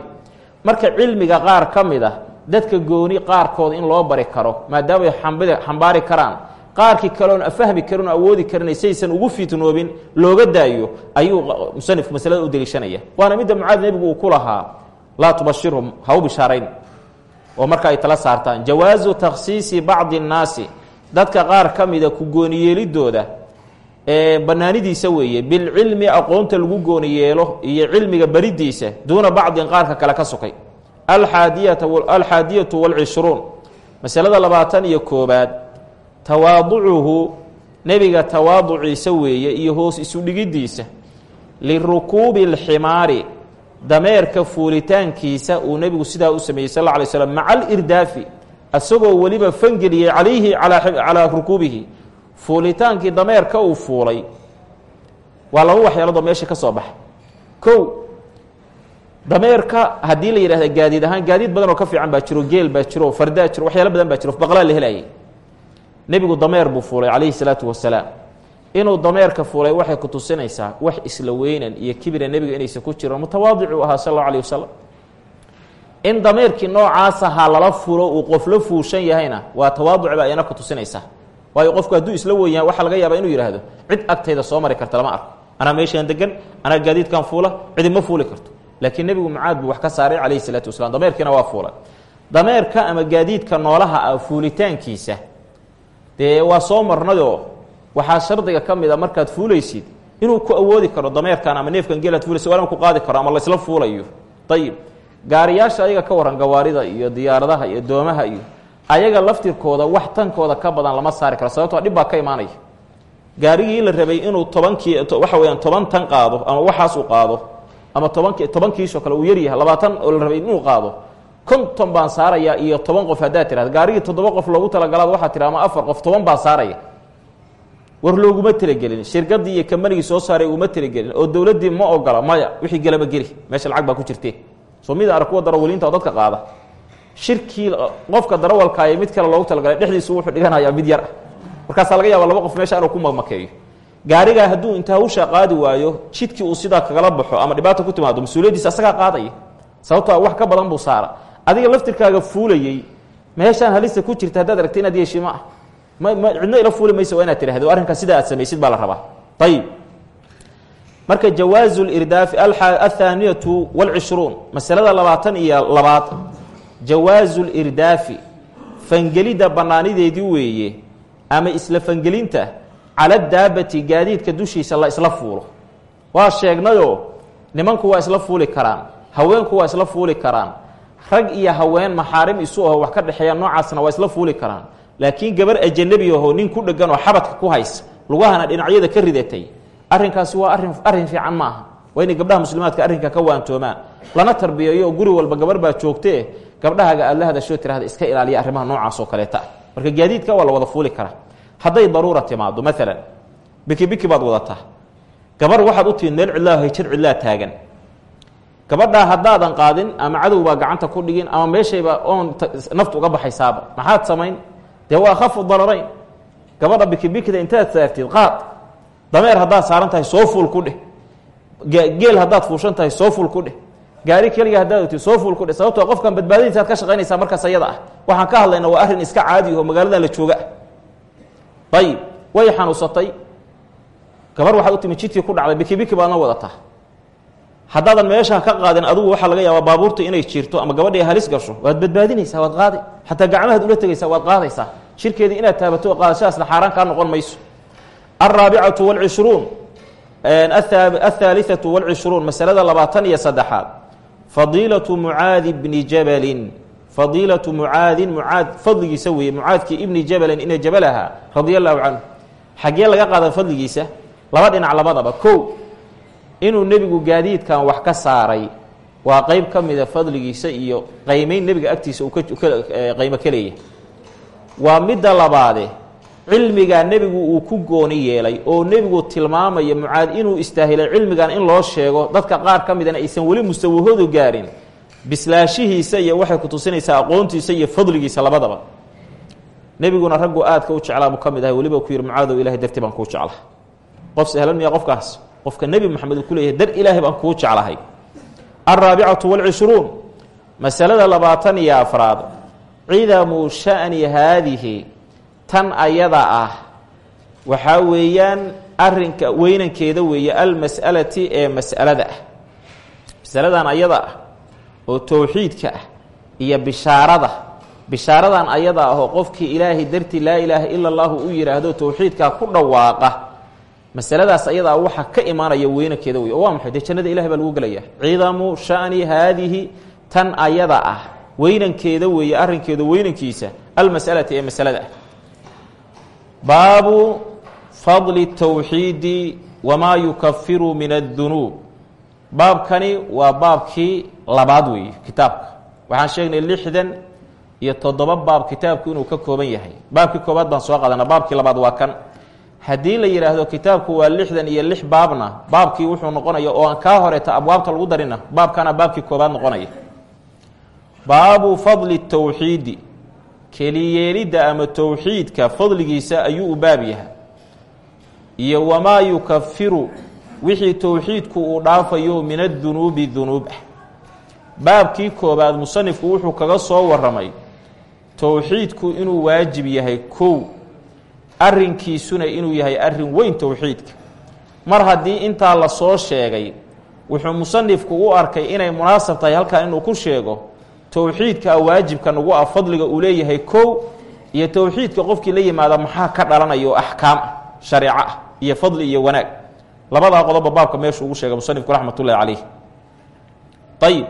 marka cilmiga qaar ka mid ah dadka gooni qaarkooda in loo bari karo maadaamay xambaari karaan qaarkii kaleon afahmi karin oo awoodi karin saysan ugu fitnoobin looga daayo ayuu musanifku masalada u deliishanaya. Waana midda mucaad nebigu uu ku lahaa laa tubashirhum ha u bishaarayn. Oo marka ay tala saartaan jawaazu takhsiisi bacdi annaasi dadka qaar ka mida ku gooniyeelidooda ee bannaanidiisa weeye bilcilmi aqoonta lagu gooni yeelo iyo cilmiga beridiisa duuna bacdin qaarka kale ka sokay. Alxaadiyatu walcishruun masalada labaatan iyo koobaad. Tawaaducuhu nebiga tawaaduciisa weeye iyo hoos isu dhigiddiisa lirukuubi alximaari dameerka fuulitaankiisa uu nebigu sidaa u sameeyey sal lla alay slam maca alirdaafi isagoo weliba fangeliyey calayhi calaa rukuubihi fuulitaankii dameerka uu fuulay. Waa laba waxyaaloodoo meesha ka soo baxa kow dameerka haddii la yidhahda gaadiid ahaan gaadiid badan oo ka fiican baa jiro geel baa jiro fardaa jiro waxyaalo badan baa jiro baqlaa la helayay nebigu dameer buu fuulay calayhi salaatu wasalaam. Inuu dameerka fuulay waxay ku tusinaysaa wax isla weynan iyo kibira nebiga inaysan ku jiran mutawaadicuu ahaa sal alayh wasalam in dameerkii noocaas ahaa lala fulo uu qof la fuushan yahayna waa tawaaduc ba ayana ku tusinaysaa waayo qofku hadduu isla weyn yahay waxaa laga yaabaa inuu yidhaahdo cid agtayda soo mari karta lama arko. Anaa meeshaan degan anaa gaadiidkan fuula cidi ma fuuli karto. Laakiin nebigu mucaad wax ka saaray calayhi salaatu wasalaam dameerkiina waa fuulay. Dameerka ama gaadiidka noolaha ah fuulitaankiisa dee waa soo marnayoo waxaa shardiga ka mid a markaad fuulaysid inuu ku awoodi karo dameerkan ama neefkan geelaad fuulaysa waa ku qaadi karo ama laysla fuulayo. Ayib gaariyaasha ayaga ka waran gawaarida iyo diyaaradaha iyo doomaha iyo ayaga laftirkooda wax tankooda ka badan lama saari karo sababtoo dhib baa ka imaanaya. Gaarigii la rabay inuu tobankii waxa weyaan toban tan qaado ama waxaas uu qaado ama tobanki toban kiishoo kale uu yaryahay labaatan oo la rabay inuu qaado konton baan saarayaa iyo toban qof haddaad tirahda gaarigii toddoba qof loogu talagalaad waxaa tira ama afar qof toban baan saaraya. War looguma talagelin shirkadii iyo kambanigii soo saaray uguma talagelin oo dowladdii ma ogola maya wixii gelaba geli meesha lacag baa ku jirtee. Soo mid arag kuwa darawaliinta oo dadka qaada shirkii qofka darawalkaay mid kale loogu talagalay dhexdiisu wuxuu dhiganayaa mid yar. Ah markaasaa laga yaaba laba qof meesha inuu ku mamakeeyo gaarigaa hadduu inta hawshaa qaadi waayo jidkii uu sidaa kagala baxo ama dhibaata ku timaado mas'uuliyaddiisa asagaa qaadaya. Sababtoo wax ka badan buu saara adiga laftirkaaga fuulayey meeshaan halista ku jirta haddaad aragta inaad yeeshi ma ah. Ma ma cidna ila fuuli maysa waa inaad tirahdo arrinkaas sidaa aad samaysid baa la rabaa. Ayib marka jawaazu lirdaafi athaaniyatu walcishruun masalada labaatan iyo labaad jawaazu lirdaafi fangelidda bannaanideedii weeye ama isla fangelinta cala daabati gaadiidka dushiisa la isla fuulo. Waa sheegnayoo nimanku waa isla fuuli karaan haweenku waa isla fuuli karaan rag iyo haween maxaarim isu aho wax ka dhexeeya noocaasna waa isla fuuli karaan. Laakiin gabar ajanabi ahoo nin ku dhegan oo xabadka ku haysa lugahana dhinacyada ka ridatay arrinkaasi waa arrin arrin fiican ma aha waa inay gabdhaha muslimaadka arrinka ka waantoomaan. Lana tarbiyeeyo guri walba gabar baa joogtee gabdhahaga aad la hadashoo tirahda iska ilaaliya arrimaha noocaas oo kaleeta. Ah marka gaadiidka waa la wada fuuli karaa. Hadday daruura timaado maalan biki biki baad wadataa. Gabar waxaad u timid meel cidlaa hayjad cidlaa taagan. Gabadhaa haddaadan qaadin ama cadow baa gacanta ku dhigin ama meeshayba oon naftu uga baxaysaaba. Maxaad samayn? Dee waa khafu dararayn gabadha bikibikida intaad saartid qaad. Dameer haddaad saaran tahay soo fuul ku dheh. Geel haddaad fuushan tahay soo fuul ku dheh gaari keliga haddaad ogtid soo fuul ku dheh sababtoo qofkan badbaadadiisaad ka shaqaynaysaa markaas ayada ah. Waxaan ka hadlayna waa arrin iska caadi aho magaaladan la jooga. Ayib way xanuunsatay. Gabar waxaad u timid jidkii ku dhacday bikibiki baadna wadataa. Haddaadan meesha ka qaadin adugu waxaa laga yaabaa baabuurta inay jirto ama gabadhi halis gasho. Waad badbaadinaysaa waad qaadi. Xataa gacmahaad ula tegaysaa waad qaadaysaa. Shirkeedii inaad taabato qaadashadaasna xaaraan kaa noqon mayso. Alraabicatu walcishruun athaaliatu walcishruun masalada labaatan iyo saddexaad fadiilatu mucaadi bni jabalin. Fadiilatu mucaadin mucaad fadligiisa weeye mucaadkii ibni jabalin ina jabal ahaa radia allahu canhu. Xaggee laga qaada fadligiisa laba dhinac labadaba. Ko inuu nebigu gaadiidkan wax ka saaray waa qeyb ka mida fadligiisa iyo qaymeyn nebiga agtiisa uu qaymo ka leeyahay. Waa midda labaade cilmigaa nebigu uu ku gooni yeelay oo nebigu tilmaamaya mucaad inuu istaahilay cilmigan in loo sheego dadka qaar ka midana aysan weli mustawahoodu gaarin. Bislaashihiisa iyo waxay ku tusinaysaa aqoontiisa iyo fadligiisa labadaba. Nebiguna raggu aadka u jeclaa buu ka mid ahay weliba ku yihi mucaadow ilahay dartii baan kuu jeclaha qof sahlan miya qofkaas? Qofka nebi moxamed uu ku leeyahay dar ilaahay baan kuu jeclahay. Alraabicatu walcishruun. Masalada labaatan iyo afraad. Cidamu sha'ni haadihi tan ayada ah. Waxaa weeyaan arinka weynankeeda weeye almas'alati ee mas'alada ah. Masaladan ayada ah oo towxiidka ah iyo bishaarada. Bishaaradan ayada ahoo qofkii ilaahay dartii laa ilaaha ila allahu u yidhaahdo towxiidkaa ku dhawaaqa. Masaladaas ayadaa waxa ka imaanaya weynankeeda wey oo waa maxay? Dee jannada ilahay baa lagu gelaya ciidamu shani haadihi tan ayada ah. Weynankeeda weeye arrinkeeda weynankiisa almas'alati ee masalada ah baabu fadli towxiidi wamaa yukafiru min addunuub baabkani waa baabkii labaad weeye kitaabka. Waxaan sheegnay lixdan iyo toddoba baab kitaabku inuu ka kooban yahay. Baabkii koobaad baan soo qaadana baabkii labaad waa kan. Haddii la yidhaahdo kitaabku waa lixdan iyo lix baabna baabkii wuxuu noqonaya oo aan kaa horeeta abwaabta lagu darina baabkana baabkii koobaad noqonaya. Baabu fadli towxiidi keliyeelidda ama towxiidka fadligiisa ayuu u baab yahay. Iyo wamaa yukafiru wixii towxiidku uu dhaafayo min addunuubi dunuub ah. Baabkii koobaad musanifku wuxuu kaga soo waramay towxiidku inuu waajib yahay kow arrinkiisuna inuu yahay arrin weyn towxiidka mar haddii intaa la soo sheegay wuxuu musanifku u arkay inay munaasab tahay halkan inuu ku sheego towxiidka waajibka nagu ah fadliga uu leeyahay kow iyo towxiidka qofkii la yimaada maxaa ka dhalanaya oo axkaam ah ah iyo fadli iyo wanaag. Labadaa qodoba baabka meeshu ugu sheegay musanifku raxmat ullahi caleyh ayib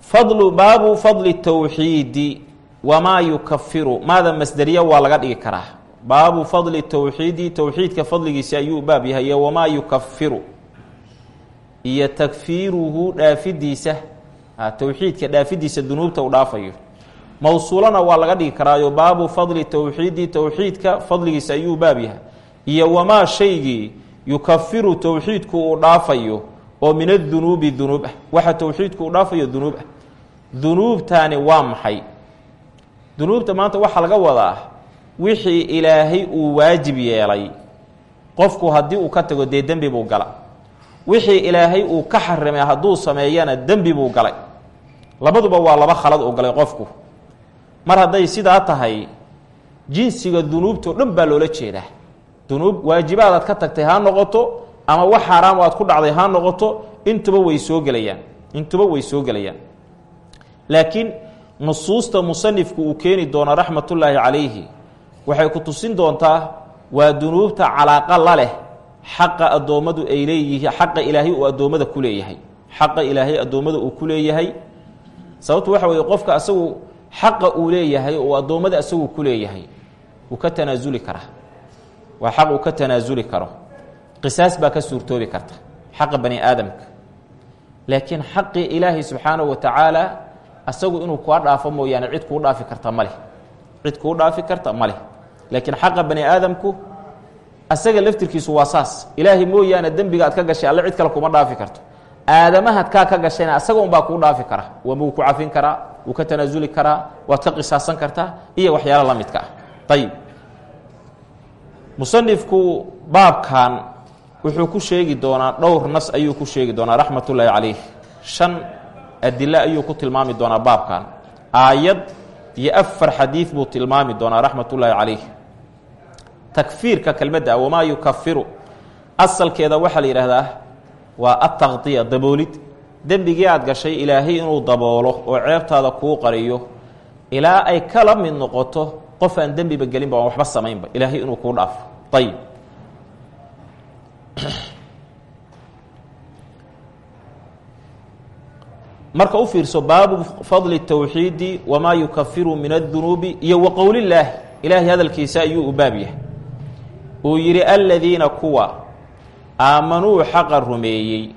fadlu baabu fadli towxiidi wamaa yukafiru maada masderiya waa laga dhigi karaa. Baabu fadli towxiidi towxiidka fadligiisa ayuu baab yahay iyo wamaa yukafiru iyo takfiiruhu dhaafidiisa towxiidka dhaafidiisa dunuubta u dhaafayo. Mawsuulana waa laga dhigi karaayo baabu fadli towxiidi towxiidka fadligiisa ayuu baab yahay. Iyo wamaa shaygii yukafiru towxiidku uu dhaafayo oo min adunuubi dunuub ah waxa towxiidku uu dhaafayo dunuub ah dunuubtaani waa maxay? Dunuubta maanta waxaa laga wadaa wixii ilaahay uu waajib yeelay. Qofku haddii uu ka tago dee dembi buu gala wixii ilaahay uu ka xarimay hadduu sameeyana dembi buu galay. Labaduba waa laba khalad uu galay qofku. Mar hadday sidaa tahay jinsiga dunuubtao dhan baa loola jeedaa. Dunuub waajibaadaad ka tagtay ha noqoto ama wax xaaraam aad ku dhacday ha noqoto intuba way soo gelayaan. Intuba way soo gelayaan. Laakiin nusuusta musanifku uu keeni doona raxmatullaahi calayhi waxay ku tusin doontaa waa dunuubta calaaqa la leh xaqa addoommadu ay leeyihiin xaqa ilaahay uu addoommada ku leeyahay. Xaqa ilaahay addoommada uu ku leeyahay. Sababtu waxa weeye qofka asagu xaqa uu leeyahay oo addoommada asagu ku leeyahay wuu ka tanaasuli karaa waa xaq uu ka tanaasuli karo. Qisaas baa ka suurtoobi karta xaqa bani aadamka. Laakiin xaqii ilaahay subxaanahu wa tacaala asagu inuu kaa dhaafo mooyaane cid kuu dhaafi karta ma cid kuu dhaafi karta ma laakiin xaqa bani aadamku asaga laftirkiisu waa saas. Ilaahay mooyaane dembiga aad ka gashay alle cid kale kuma dhaafi karto. Aadamahaad kaa ka gashayna asaga unbaa kuu dhaafi kara wuu ku cafin karaa wuu ka tanaasuli karaa waad ka qisaasan kartaa iyo waxyaalo la ah. Ayib musanifku baabkan wuxuu ku sheegi doonaa dhowr nas ayuu ku sheegi doonaa raxmat ullaahi calayh. Shan adilo ayuu ku tilmaami doonaa baabkan. Aayad iyo afar xadiid buu tilmaami doonaa raxmat ullaahi calayh takfiirka kelmadda wamaa yukafiru asalkeeda waxaa la yidhaahdaa waa ataqdiya daboolid. Dembigii aad gashay ilaahay inuu daboolo oo ceebtaada kuu qariyo ilaa ay kala mid noqoto qof aan dembiba gelinba aan waxba samaynba ilaahay inuu kuu dhaafo ayib marka u fiirso baabu fadli towxiidi wamaa yukafiru min adunuubi iyo wa qowlillaahi ilaahay hadalkiisa ayuu u baab yahay uu yidhi aladiina kuwa aamanuu xaqa rumeeyey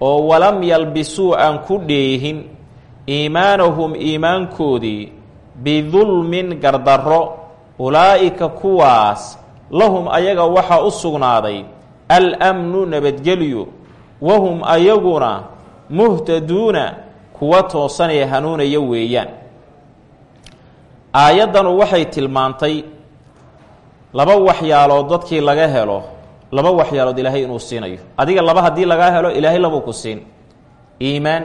oo walam yalbisuu aan ku dheehin iimaanahum iimaankoodii bidulmin gardarro ulaa'ika kuwaas lahum ayaga waxaa u sugnaaday almnu nabadgelyo wahum ayaguna muhtaduuna kuwa toosanee hanuunaya weeyaan. Aayaddanu waxay tilmaantay laba waxyaalood dadkii laga helo laba waxyaalood ilaahay inuu siinayo. Adiga laba haddii lagaa helo ilaahay labuu ku siin. Iimaan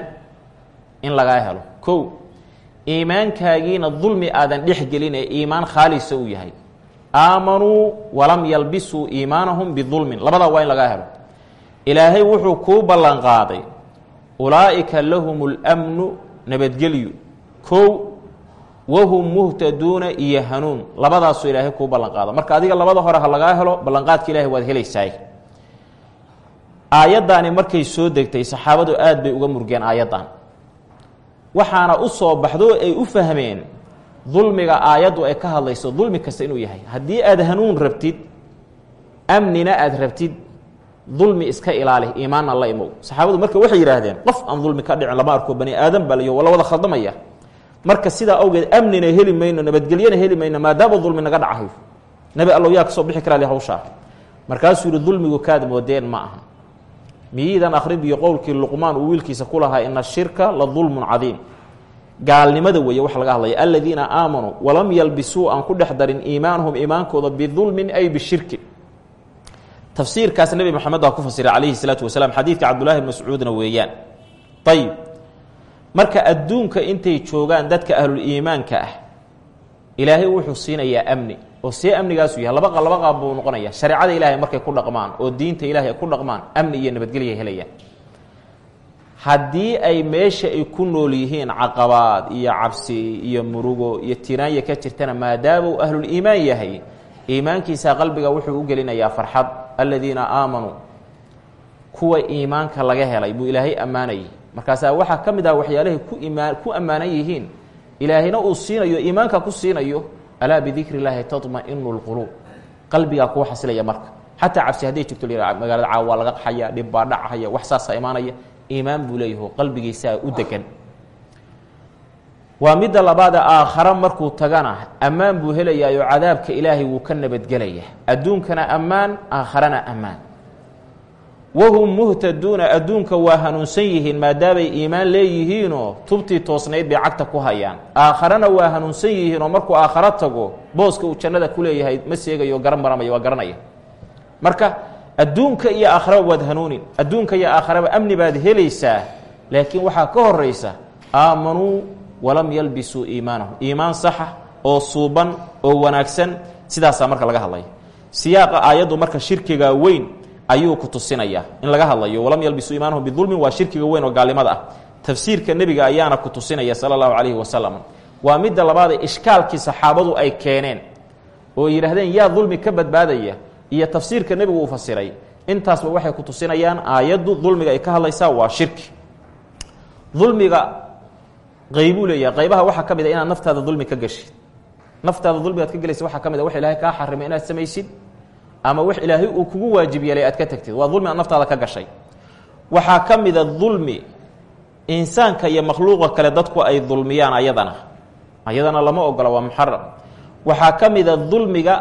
in lagaa helo. Kow iimaankaagiina dulmi aadan dhex gelin ee iimaan khaalisa uu yahay. Aamanuu walam yalbisuu iimaanahum bidulmin. Labadaa waa in lagaa helo. Ilaahay wuxuu kuu ballan qaaday ulaa'ika lahum اlmnu nabadgelyu kow wahum muhtaduuna iyo hanuun labadaasuu ilaahay kuu ballanqaada marka adiga labada hore ha lagaa helo ballanqaadka ilahay waad helaysaay aayaddaani markay soo degtay saxaabadu aad bay uga murgeen aayaddan waxaana u soo baxdo ay u fahmeen dulmiga aayaddu ay ka hadlayso dulmi kasta inuu yahay haddii aad hanuun rabtid amnina aad rabtid dulmi iska ilaali iimaanna la imow saxaabadu marka waxay yidhaahdeen qof aan dulmi ka dhicin lama arko bani aadan baliyo wala wada khaldamaya marka sidaa awgeed amnina heli mayno nabadgelyana heli mayno maadaama dulmi naga dhacayo nebi allow yaa ka soo bixi karaa hawshaa markaasuu yihi dulmigu kaad moodeen ma aha. Miyiidan akhribiyo qowlkii luqmaan uu wiilkiisa ku lahaa ina shirka la dulmun cadiim. Gaalnimada weeye waxa laga hadlaya. Aladiina aamanuu walam yalbisuu aan ku dhex darin iimaanahum iimaankooda bidulmin ay bishirki. Tafsiirkaas nebi moxamed baa ku fasiray calayhi salaatu wasalaam. Xadiidka cabdullahi bn mascuudna weeyaan. Ayib marka adduunka intay joogaan dadka ahlul-iimaanka ah ilaahay wuxuu siinayaa amni. Oo see amnigaasu yahay laba laba qaab buu noqonaya shareecada ilaahay markay ku dhaqmaan oo diinta ilahay ay ku dhaqmaan amni iyo nabadgelya helayaan. Haddii ay meesha ay ku nool yihiin caqabaad iyo cabsi iyo murugo iyo tiraanya ka jirtana maadaama uu ahlul-iimaan yahay iimaankiisa qalbiga wuxuu u gelinayaa farxad. Aladiina aamanuu kuwa iimaanka laga helay buu ilaahay ammaanayay markaasaa waxaa ka mid ah waxyaalahay ku imaan ku ammaanan yihiin. Ilaahayna uu siinayo iimaanka ku siinayo alaa bidikri illaahi taطma-inu lquluub qalbigaa kuwa xasilaya marka. Xataa cabsi hadday jirto magaalada caawa laga qaxaya dhib baa dhacaya wax saasaa imaanaya. Iimaan buu leeyaho qalbigiisaa u degan waa midda labaada aakhare markuu tagana ammaan buu helayaayoo cadaabka ilaahay wuu ka nabadgelaya adduunkana ammaan aakharana ammaan wahum muhtaduuna adduunka waa hanuunsan yihiin maadaamay iimaan leeyihiinoo tubtii toosnayd bay cagta ku hayaan aakharana waa hanuunsan yihiinoo markuu aakharo tago booska uu jannada ku leeyahay ma seegayo garan maramaya waa garanaya marka adduunka iyo aakharaba waad hanuunin adduunka iyo aakharaba amni baad helaysaa laakiin waxaa ka horaysa aamanuu walam yalbisuu iimaanahum iimaan saxa oo suuban oo wanaagsan sidaasaa marka laga hadlaya siyaaqa aayaddu marka shirkiga weyn ayuu ku tusinayaa. In laga hadlayo walam yalbisuu iimaanahum bidulmin waa shirkiga weyn oo gaalnimada ah. Tafsiirka nebiga ayaana ku tusinaya sala allahu calayhi wasalam waa midda labaadee ishkaalkii saxaabadu ay keeneen oo yidhaahdeen yaa dulmi ka badbaadaya. Iyo tafsiirka nebigu uu fasiray intaasba waxay ku tusinayaan aayaddu dulmiga ay ka hadlaysaa waa shirki. Dulmiga qaybuu leeyahay qaybaha waxaa ka mid a inaad naftaada dulmi ka geshid naftaada dulmigaad ka gelaysa waxaa ka mid a wax ilaahay kaa xarimay inaad samaysid ama wax ilaahay uu kugu waajib yeelay aad ka tagtid. Waa dulmi aad naftaada ka gashay. Waxaa ka mida dulmi insaanka iyo makhluuqa kale dadku ay dulmiyaan ayadana. Ayadana lama ogola waa muxaram waxaa ka mida dulmiga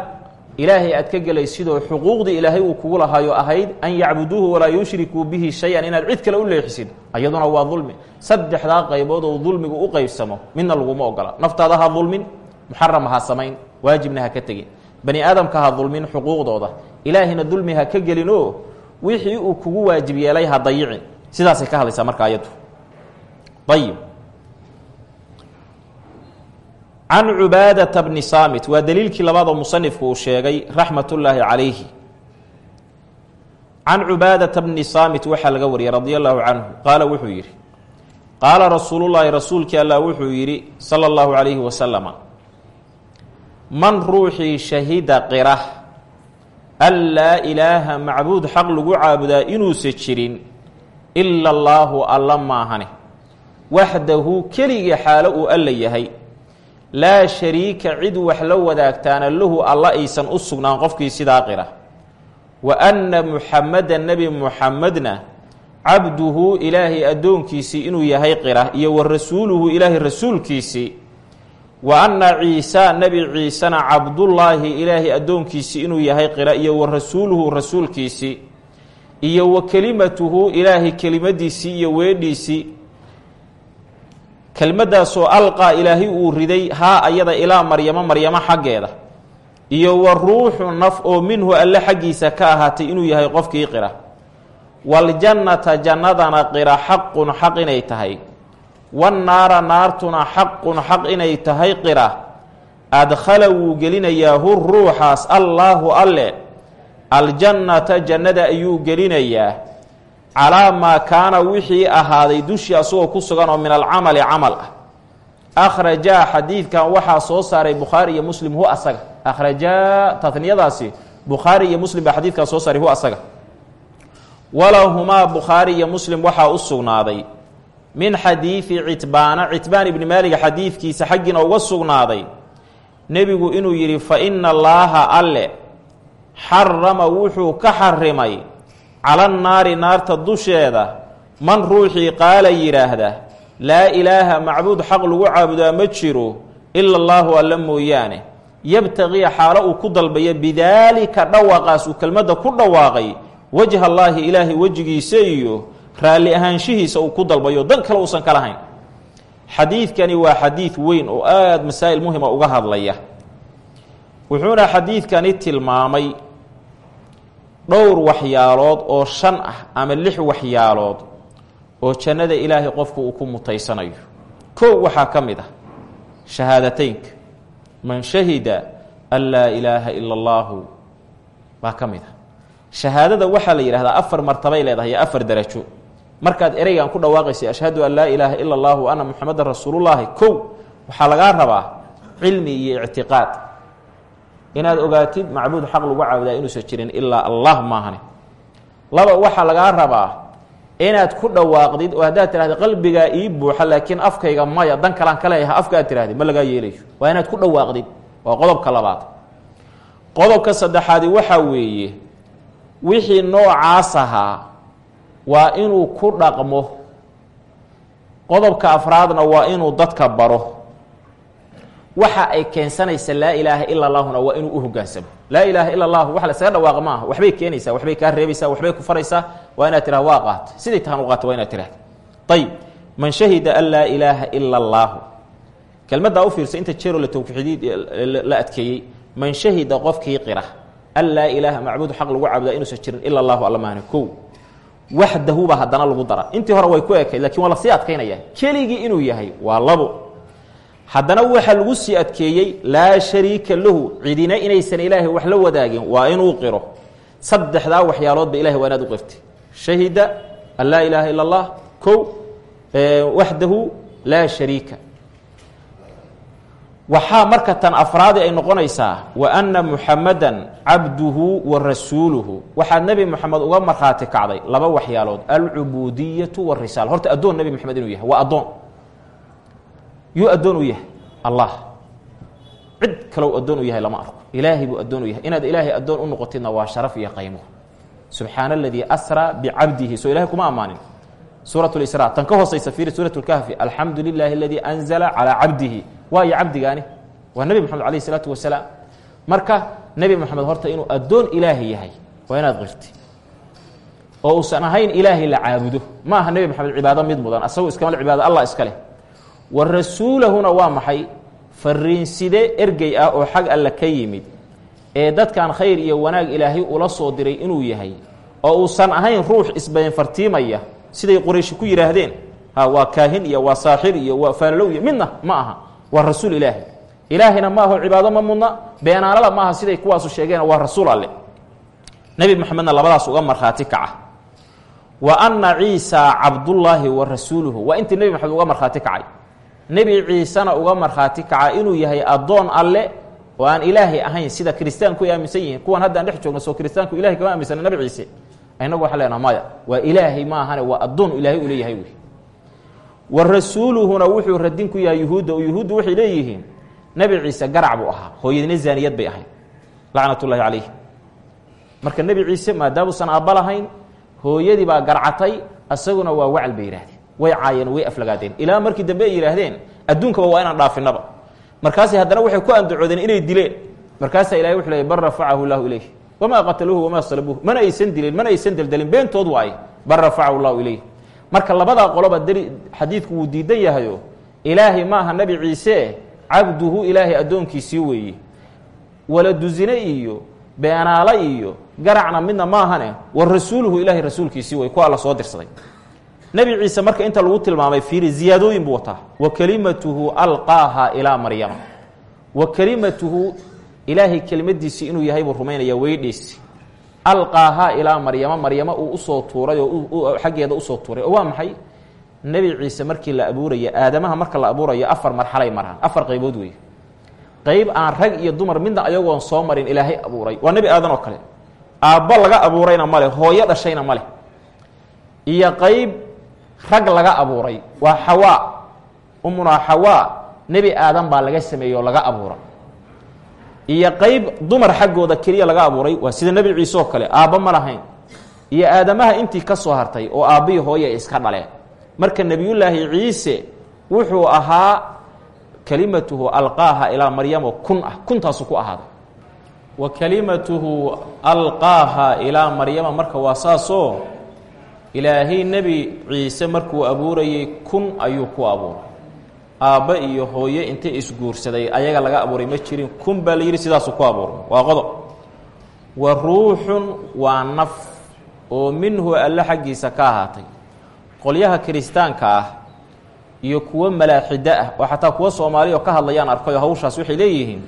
ilaahay aad ka gelaysidoo xuquuqdii ilaahay uu kugu lahaayo ahayd an yacbuduuhu walaa yushrikuu bihi shay-an inaad cid kale u leexisid. Ayaduna waa dulmi saddexdaa qaybood oo dulmigu u qaybsamo midna laguma ogola. Naftaada ha dulmin muxaram ha samayn waajibna ha ka tegin bani aadamka ha dulmin xuquuqdooda ilaahina dulmi ha ka gelinoo wixii uu kugu waajib yeelay ha dayicin. Sidaasay ka hadlaysaa marka ayaddu. Ayib can cubaadata bni saamit waa daliilkii labaad oo musanifku uu sheegay raxmat ullaahi calayhi. Can cubaadata bni saamit waxaa laga wariyey radia allahu canhu qaala wuxuu yidhi qaala rasuulullaahi rasuulkii allah wuxuu yidhi sala allahu calayhi wasalama man ruuxii shahida qira an laa ilaaha macbuud xaq lagu caabudaa inuusa jirin ila allaahu alla maahane. Waxdahu keligii xaalo uu alla yahay. Laa shariika cid wax la wadaagtaana lahu alla aysan u sugnaan qofkii sidaa qira wa anna muxameda nebi muxamedna cabduhu ilaahay addoonkiisii inuu yahay qira iyo wa rasuuluhu ilaahay rasuulkiisii wa anna ciisa nebi ciisena cabdullaahi ilaahay addoonkiisii inuu yahay qira iyo wa rasuuluhu rasuulkiisii iyo wa kelimatuhu ilaahay kelimadiisii iyo weedhiisii kelmaddaasoo alqaa ilaahay uu riday haa ayada ilaa maryamo maryamo xaggeeda. Iyo wa ruuxu naf oo minhu alle xaggiisa ka ahaatay inuu yahay qofkii qira. Waljannata jannadana qira xaqun xaq inay tahay wannaara naartuna xaqun xaq inay tahay qira adkhala wuu gelinayaa hu ruuxaas allaahu alle aljannata jannada ayuu gelinayaa calaa maa kaana wixii ahaaday dushii asagoo ku sugan oo min alcamali camal ah akhrajaa xadiidkan waxaa soo saaray bukhaari iyo muslim hu asaga akhrajaa tatniyadaasi bukhaari iyo muslim baa xadiidkan soo saaray hu asaga walahumaa bukhaari iyo muslim waxaa u sugnaaday min xadiidi citbaana citbaan ibni maaliga xadiidkiisa xaggiina uga sugnaaday. Nebigu inuu yidhi fa ina allaaha alle xarama wuxuu ka xarimay cala annaari naarta dusheeda man ruuxii qaala yidhaahda laa ilaaha macbuud xaq lagu caabudaa ma jiro ila allaahu alle mooyaane. Yabtaqiya xaalo uu ku dalbayo bidaalika dhawaaqaas uu kelmadda ku dhawaaqay wajha allaahi ilaahay wejigiisa iyo raalli ahaanshihiisa uu ku dalbayo dan kale uusan ka lahayn. Xadiidkani waa xadiid weyn oo aada masaa'il muhima uga hadlaya. Wuxuuna xadiidkani tilmaamay dhowr waxyaalood oo shan ah ama lix waxyaalood oo jannada ilaahay qofku uu ku mutaysanayo. Kow waxaa ka mid ah shahaadateynka man shahida an laa ilaaha ila allaahu baa ka mid ah. Shahaadada waxaa la yidhahdaa afar martabay leedahay iyo afar darajo markaad ereygan ku dhawaaqaysa ashhadu an laa ilaaha ila allahu ana muxamadan rasuulullaahi kow waxaa lagaa rabaa cilmi iyo ictiqaad. Inaad ogaatid macbuud xaq lagu caabudaa inuusan jirin ilaa allah maahane laba waxaa lagaa rabaa inaad ku dhawaaqdid oo haddaad tidhahda qalbigaa ii buuxa laakiin afkayga maya dan kalaan ka afka aad tidhahdid ma lagaa yeelayo waa inaad ku dhawaaqdid waa qodobka labaad. Qodobka saddexaadi waxaa weeye wixii noocaas ahaa waa inuu ku dhaqmo. Qodobka afraadna waa inuu dadka baro. Waxa ay keensanaysa laa ilaaha ila allahuna waa inuu u hogaansamo laa ilaaha ila allahu wax la isaga maaha. Waxbay keenaysaa waxbay kaa reebaysaa waxbay ku faraysaa waa inaad tirahda waa qaata siday tahan u qaata waa inaad tirahda ayib man shahida an laa ilaaha ila allaahu kelmaddaa u fiirsa inta jeeroo la tawxiidid la adkeeyey. Man shahida qofkii qira an laa ilaaha macbuud xaq lagu caabudaa inuusan jirin ila allahu alla maahane kow waxdahuba haddana lagu dara. Intii hore way ku ekayd laakiin waa la sii adkaynaya. Keligii inuu yahay waa labo. Haddana waxaa lagu sii adkeeyey laa shariika lahu cidina inaysan ilaahay wax la wadaagin waa inuu qiro. Saddexdaa waxyaaloodba ilahay waa inaad u qirtay. Shahida an laa ilaaha ila allah kow waxdahu waxaa marka tan afraadi ay noqonaysaa wa anna muxamadan cabduhu wa rasuuluhu waxaad nebi moxamed uga markhaati kacday laba waxyaalood alcubuudiyatu warisaala horta addoon nebi moxamed inuu yahay waa addoon. Yuu addoon u yahay? Allah. Cid kalow addoon u yahay lama arko. Ilaahay buu addoon u yahay. Inaad ilaahay addoon u noqotidna waa sharaf iyo qaymo subxaana aladii asraa bicabdihi soo ilahay kuma ammaanin suuraة اsra tan ka hoosaysa fiiri suuraة اkahfi alxamdu lilahi اladii anzla calىa cabdihi waayo cabdigaani waa nebi moxamed alayh الsalaatu wasalaam marka nebi moxamed horta inuu addoon ilaahi yahay waa inaad qirti oo uusan ahayn ilaahay la caabudo ma aha nebi moxamed cibaado mid mudan asagoo iskama cibaado allah iska leh wa rasuulahuna waa maxay fariinside ergey ah oo xag alle ka yimid ee dadkan khayr iyo wanaag ilaahay ula soo diray inuu yahay oo uusan ahayn ruux isbaynfartiimaya siday qorayshi ku yidhaahdeen ha waa kaahin iyo waa saaxir iyo waa faalalow iyo midna ma aha. Waa rasuul ilaahi ilaahina ma aho cibaado ma mudna beenaalala ma aha siday kuwaasu sheegeen waa rasuul alle. Nebi moxamedna labadaas uga markhaati kaca. Wa anna ciisa cabdullaahi wa rasuuluhu. Waa intii nebi moxamed uga markhaati kacay. Nebi ciisena uga markhaati kaca inuu yahay addoon alle oo aan ilaahay ahayn sida kiristaanku ay aaminsan yihiin kuwan hadda aan dhex joogno soo kiristaanku ilahay kama aaminsana nebi ciise inagu waxaan leenaha maya. Waa ilaahay ma ahane waa addoon ilaahay u leeyahay wey wa rasuuluhuna wuxuu radin ku yahay yuhuudda oo yuhuuddu waxay leeyihiin nebi ciise garac buu ahaa. Hooyadina zaaniyad bay ahayd. Lacnat ullaahi calayh marka nebi ciise maadaamuusan aabba lahayn hooyadii baa garcatay asaguna waa wacal bay yidhahdeen way caayeen way aflagaadeen. Ilaa markii dambe ay yidhaahdeen adduunkaba waa inaan dhaafinaba markaasi haddana waxay ku andacoodeen inay dileen. Markaasaa ilahay wuxuu leeyay bal rafacahu llahu ilayh wamaa qataluuhu wamaa salabuuhu mana aysan dilin mana aysan deldelin beentood waaye bal rafacahu llahu ilayh marka labadaa qoloba xadiidku wuu diidan yahayo ilaahay maaha nebi ciise cabduhu ilaahay addoonkiisii weeye waladuzine iyo beenaalo iyo garacna midna maahane wa rasuuluhu ilaahay rasuulkiisii wey kuwaa la soo dirsaday nebi ciise marka inta lagu tilmaamay fiiri ziyaadooyin buu wataa wa kelimatuhu alqaaha ilaa maryama wa kelimatuhu ilaahay kelimadiisii inuu yahay buu rumaynaya weydhiisi. Alqaahaa ilaa maryama maryamo uu u soo tuuray oo xaggeeda u soo tuuray. Oo waa maxay? Nebi ciise markii la abuuraya aadamaha marka la abuurayo afar marxalay maraan. Afar qaybood weeye qayb aan rag iyo dumar midna ayagoon soo marin ilaahay abuuray. Waa nebi aadan oo kale. Aabbo laga abuurayna ma leh hooyo dhashayna ma leh. Iyo qayb rag laga abuuray waa xawaa. Umunaa xawaa nebi aadan baa laga sameeyey oo laga abuuray iyo qayb dumar xaggooda keliya laga abuuray waa sida nebi ciise oo kale aabbo ma lahayn. Iyo aadamaha intii ka soo hartay oo aabbihii hooye iska dhaleen. Marka nebiyullaahi ciise wuxuu ahaa kelimatuhu alqaaha ilaa maryamo kun ah kuntaasu ku ahaaday wa kelimatuhu alqaaha ilaa maryama marka waa saasoo ilaahay nebi ciise markuu abuurayey kun ayuu ku abuuray aabba iyo hooye intay isguursaday ayaga laga abuuray ma jirin. Kun baa la yidhi sidaasuu ku abuuray. Waa qodob. Wa ruuxun waa naf oo minhu alle xaggiisa ka ahaatay. Qolyaha kiristaanka ah iyo kuwo malaaxido ah oo xataa kuwo soomaaliya oo ka hadlayaan arkayo hawshaas waxay leeyihiin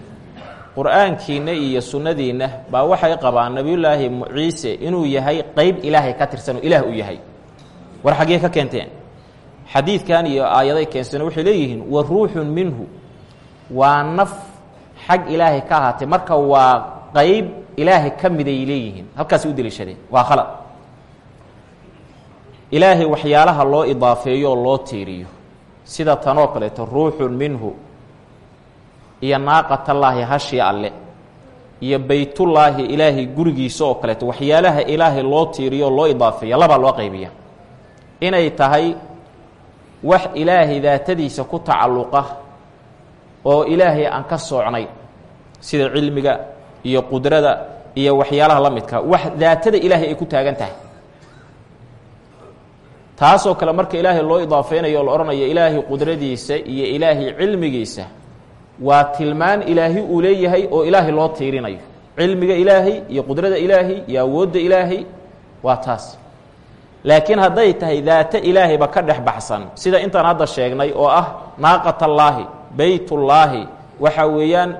qur'aankiinna iyo sunnadiinna baa waxay qabaan nebiyullaahi ciise inuu yahay qeyb ilaahay ka tirsan oo ilaah u yahay. War xaggee ka keenteen xadiidkan iyo aayaday keensteen waxay leeyihiin wa ruuxun minhu. Waa naf xag ilaahay ka ahaatay. Marka waa qeyb ilaahay ka miday leeyihiin. Halkaasay u deliishadeen waa khalad. Ilaahay waxyaalaha loo idaafeeyo oo loo tiiriyo. Sida tanoo kaleeto ruuxun minhu. Iyo naaqatallaahi hashii alle. Iyo beytullaahi ilaahay gurigiisa oo kaleeto. Waxyaalaha ilaahay loo tiiriyo oo loo idaafeeya labaa loo qaybiya inay tahay wax ilaahay daatadiisa ku tacalluqa oo ilaahay aan ka soocnay sida cilmiga iyo qudrada iyo waxyaalaha la midka wax daatada ilaahay ay ku taagan tahay. Taasoo kale marka ilaahay loo idaafeynayo o la odhanayo ilaahay qudradiisa iyo ilaahay cilmigiisa waa tilmaan ilaahi uu leeyahay oo ilaahay loo tiirinayo. Cilmiga ilaahay iyo qudrada ilaahay iyo awoodda ilaahay waa taas laakiin hadday tahay daato ilaahayba ka dhex baxsan sida intaan hadda sheegnay oo ah naaqatallaahi beytullaahi waxa weeyaan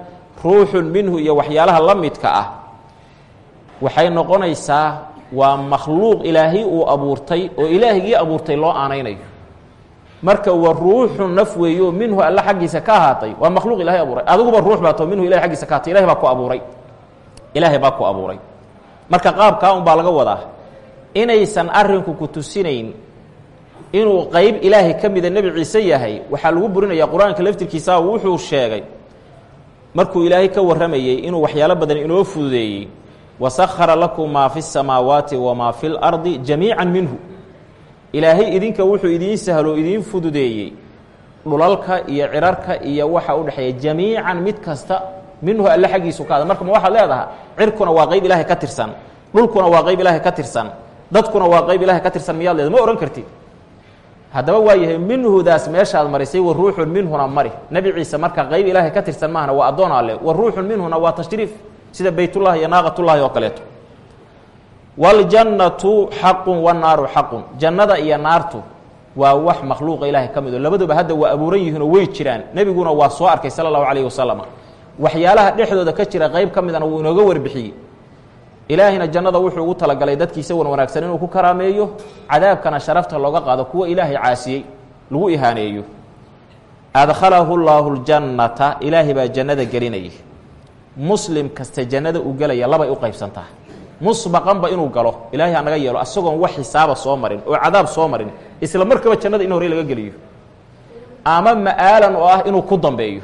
ruuxun minhu iyo waxyaalaha la midka ah waxay noqonaysaa waa makhluuq ilaahay uu abuurtay oo ilaahigii abuurtay loo aanaynayo. Marka wa ruuxun naf weeyo minhu alle xaggiisa ka ahaatay waa makhluuq ilahay abuuray. Adiguba ruux baa too minhu ilahay aggiisa ka ahatay ilahay baa ku abuuray. Ilaahay baa ku abuuray. Marka qaabkaa un baa laga wadaa inaysan arinku ku tusinayn inuu qayb ilaahay ka mida ciise yahay waxaa lagu burinaya qur'aanka laftirkiisaa wuxuu sheegay markuu ilaahay ka warramayey inuu waxyaalo badan inoo fududeeyey wasakhara lakum ma fi samaawaati wamaa fi lardi jamiican minhu. Ilaahay idinka wuxuu idiin sahlo idin fududeeyey dhulalka iyo cirarka iyo waxa u dhexeeya jamiican mid kasta minhu alle xaggiisu ka ada marka ma waxaad cirkuna waa qayb ilaahay ka tirsan dhulkuna waa qayb ilaahay ka tirsan dadkuna waa qeyb ilaahay ka tirsan miyaad leeda ma ohan kartid haddaba waa yahay minhudaas meeshaad marisay wa ruuxun minhuna mari. Nebi ciise marka qeyb ilaahay ka tirsan maahna waa addoon alle wa ruuxun minhuna waa tashriif sida beytullahi iyo naaqatullaahi oo kaleeto. Waljannatu xaqun wanaaru xaqun. Jannada iyo naartu waa wax makhluuqa ilaahay ka mid oo labaduba hadda waa abuuran yihiin oo way jiraan. Nebiguna waa soo arkay sala allahu calayhi wasalam waxyaalaha dhexdooda ka jira qeyb ka midana wuu inooga warbixiyey ilaahayna jannada wuxuu ugu talagalay dadkiisa wan wanaagsan inuu ku karaameeyo cadaabkana sharafta looga qaado kuwa ilaahay caasiyey lagu ihaaneeyo. Adkhalahu llaahu ljannata ilaahay baa jannada gelinaya muslim kasta jannada uu gelaya labay u qaybsantaha musbaqanba inuu galo ilaahay ha naga yeelo asagoon wax xisaaba soo marin oo cadaab soo marin isla markaba jannada in horey laga geliyo. Ama ma'aalan oo ah inuu ku dambeeyo.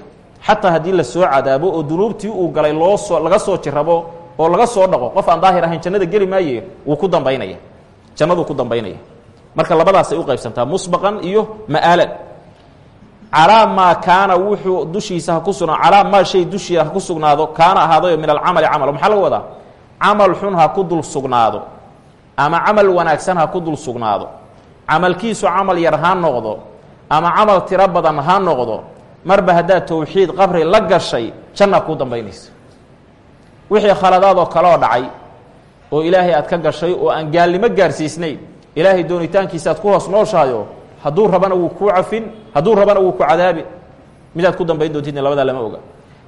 Xataa haddii la soo cadaabo oo dunuubtii uu galay loo soo laga soo jirabo oo laga soo dhaqo qof aan daahir ahayn jannada geli maaye wuu ku dambaynaya. Jannaduu ku dambaynaya. Marka labadaasay u qaybsantaa musbaqan iyo ma'aalan calaa maa kaana wuxuu dushiisa ku sugnaa calaa maa shay dushiia ha ku sugnaado kaana ahaadayo min alcamali camal maxaa laga wadaa? Camal xun ha ku dul sugnaado. Ama camal wanaagsan ha ku dul sugnaado. Camalkiisu camal yar ha noqdo ama camal tiro badan ha noqdo marba haddaad towxiid qabri la gashay janna kuu dambaynaysa wixii khaladaadoo kaleoo dhacay oo ilaahay aad ka gashay oo aan gaalnimo gaarsiisnayn. Ilaahay doonitaankiisa aad ku hoos nooshahayo hadduu rabana wuu kuu cafin hadduu rabana wuu ku cadaabin. Midaad ku dambayn doontidna labadaa lama oga.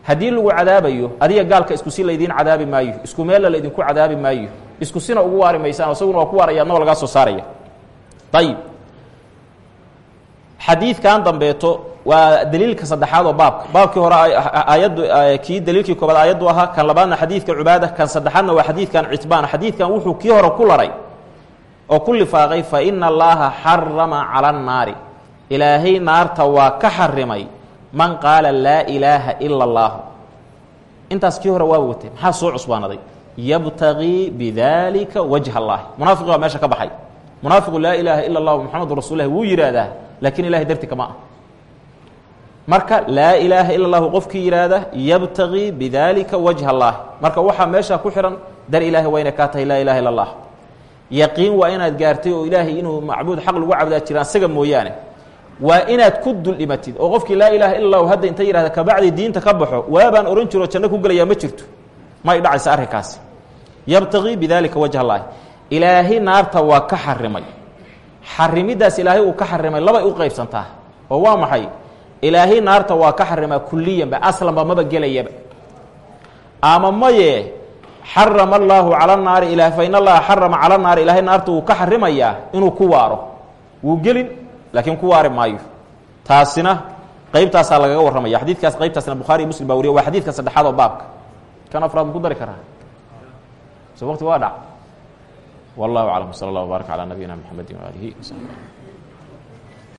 Haddii lagu cadaabayo adiga gaalka isku si laydiin cadaabi maayo isku meella laydinku cadaabi maayo isku sina ugu waari maysaan isaguna waa ku waaraya adnagoo lagaa soo saaraya. Ayib xadiidkan dambeeto waa daliilka saddexaad oo baabka. Baabkii hore aayaddu kii daliilkii koobaad aayaddu ahaa kan labaadna xadiidka cubaada kan saddexaadna waa xadiidkan citbaan. Xadiidkan wuxuu kii hore ku laray oo ku lifaaqay fa ina allaaha xarama cala annaari. Ilaahay naarta waa ka xarimay man qaala laa ilaaha ila اllah intaas kii hore waa watay maxaa soo cusbaanaday? Yabtagii bidalika wajha اllahi munaafiqi baa meesha ka baxay munaafiqu laa ilaaha ila اllah muxamadu rasul lahi wuu yidhaahdaa laakiin ilahay darti kama ah marka laa ilaaha ila اllahu qofkii yidhaahda yabtagii bidalika wajha اllahi marka waxaa meesha ku xihan dar ilaahay waa inay kaa tahay laa ilaha illa اllah yaqiin waa inaad gaartay oo ilaahay inuu macbuud xaq lagu cabdaa jiraan isaga mooyaane waa inaad ku dul dhimatid oo qofkii laa ilaaha illa lahu hadda inta yihahda kabacdi diinta ka baxo waabaan ohan jiro janno ku gelayaa ma jirto may dhacaysa arrinkaasi yabtagii bidalika wajha allaahi ilaahay naarta waa ka xarimay xarimiddaas ilaahay uu ka xarimay labay u qaybsantaa. Oo waa maxay? Ilaahay naarta waa ka xarimaa kuliyanba aslanba maba gelayaba. Ama maye xarama allaahu cala naari ila fa xarama cala naari ilaahay naarta wuu ka xarimayaa inuu ku waaro. Wuu gelin laakiin ku waari maayo. Taasina qeybtaasaa lagaga warramaya. Xadiidkaas qeybtaasna bukhaari iyo muslim baa wariya waa xadiidka saddexaad oo baabka. Kan afraad ma ku dari karaa? So waqti waa dhac wallahu aclam sala allah wbaarak calaa nabiyina mxamedi waaalihi wsaxbi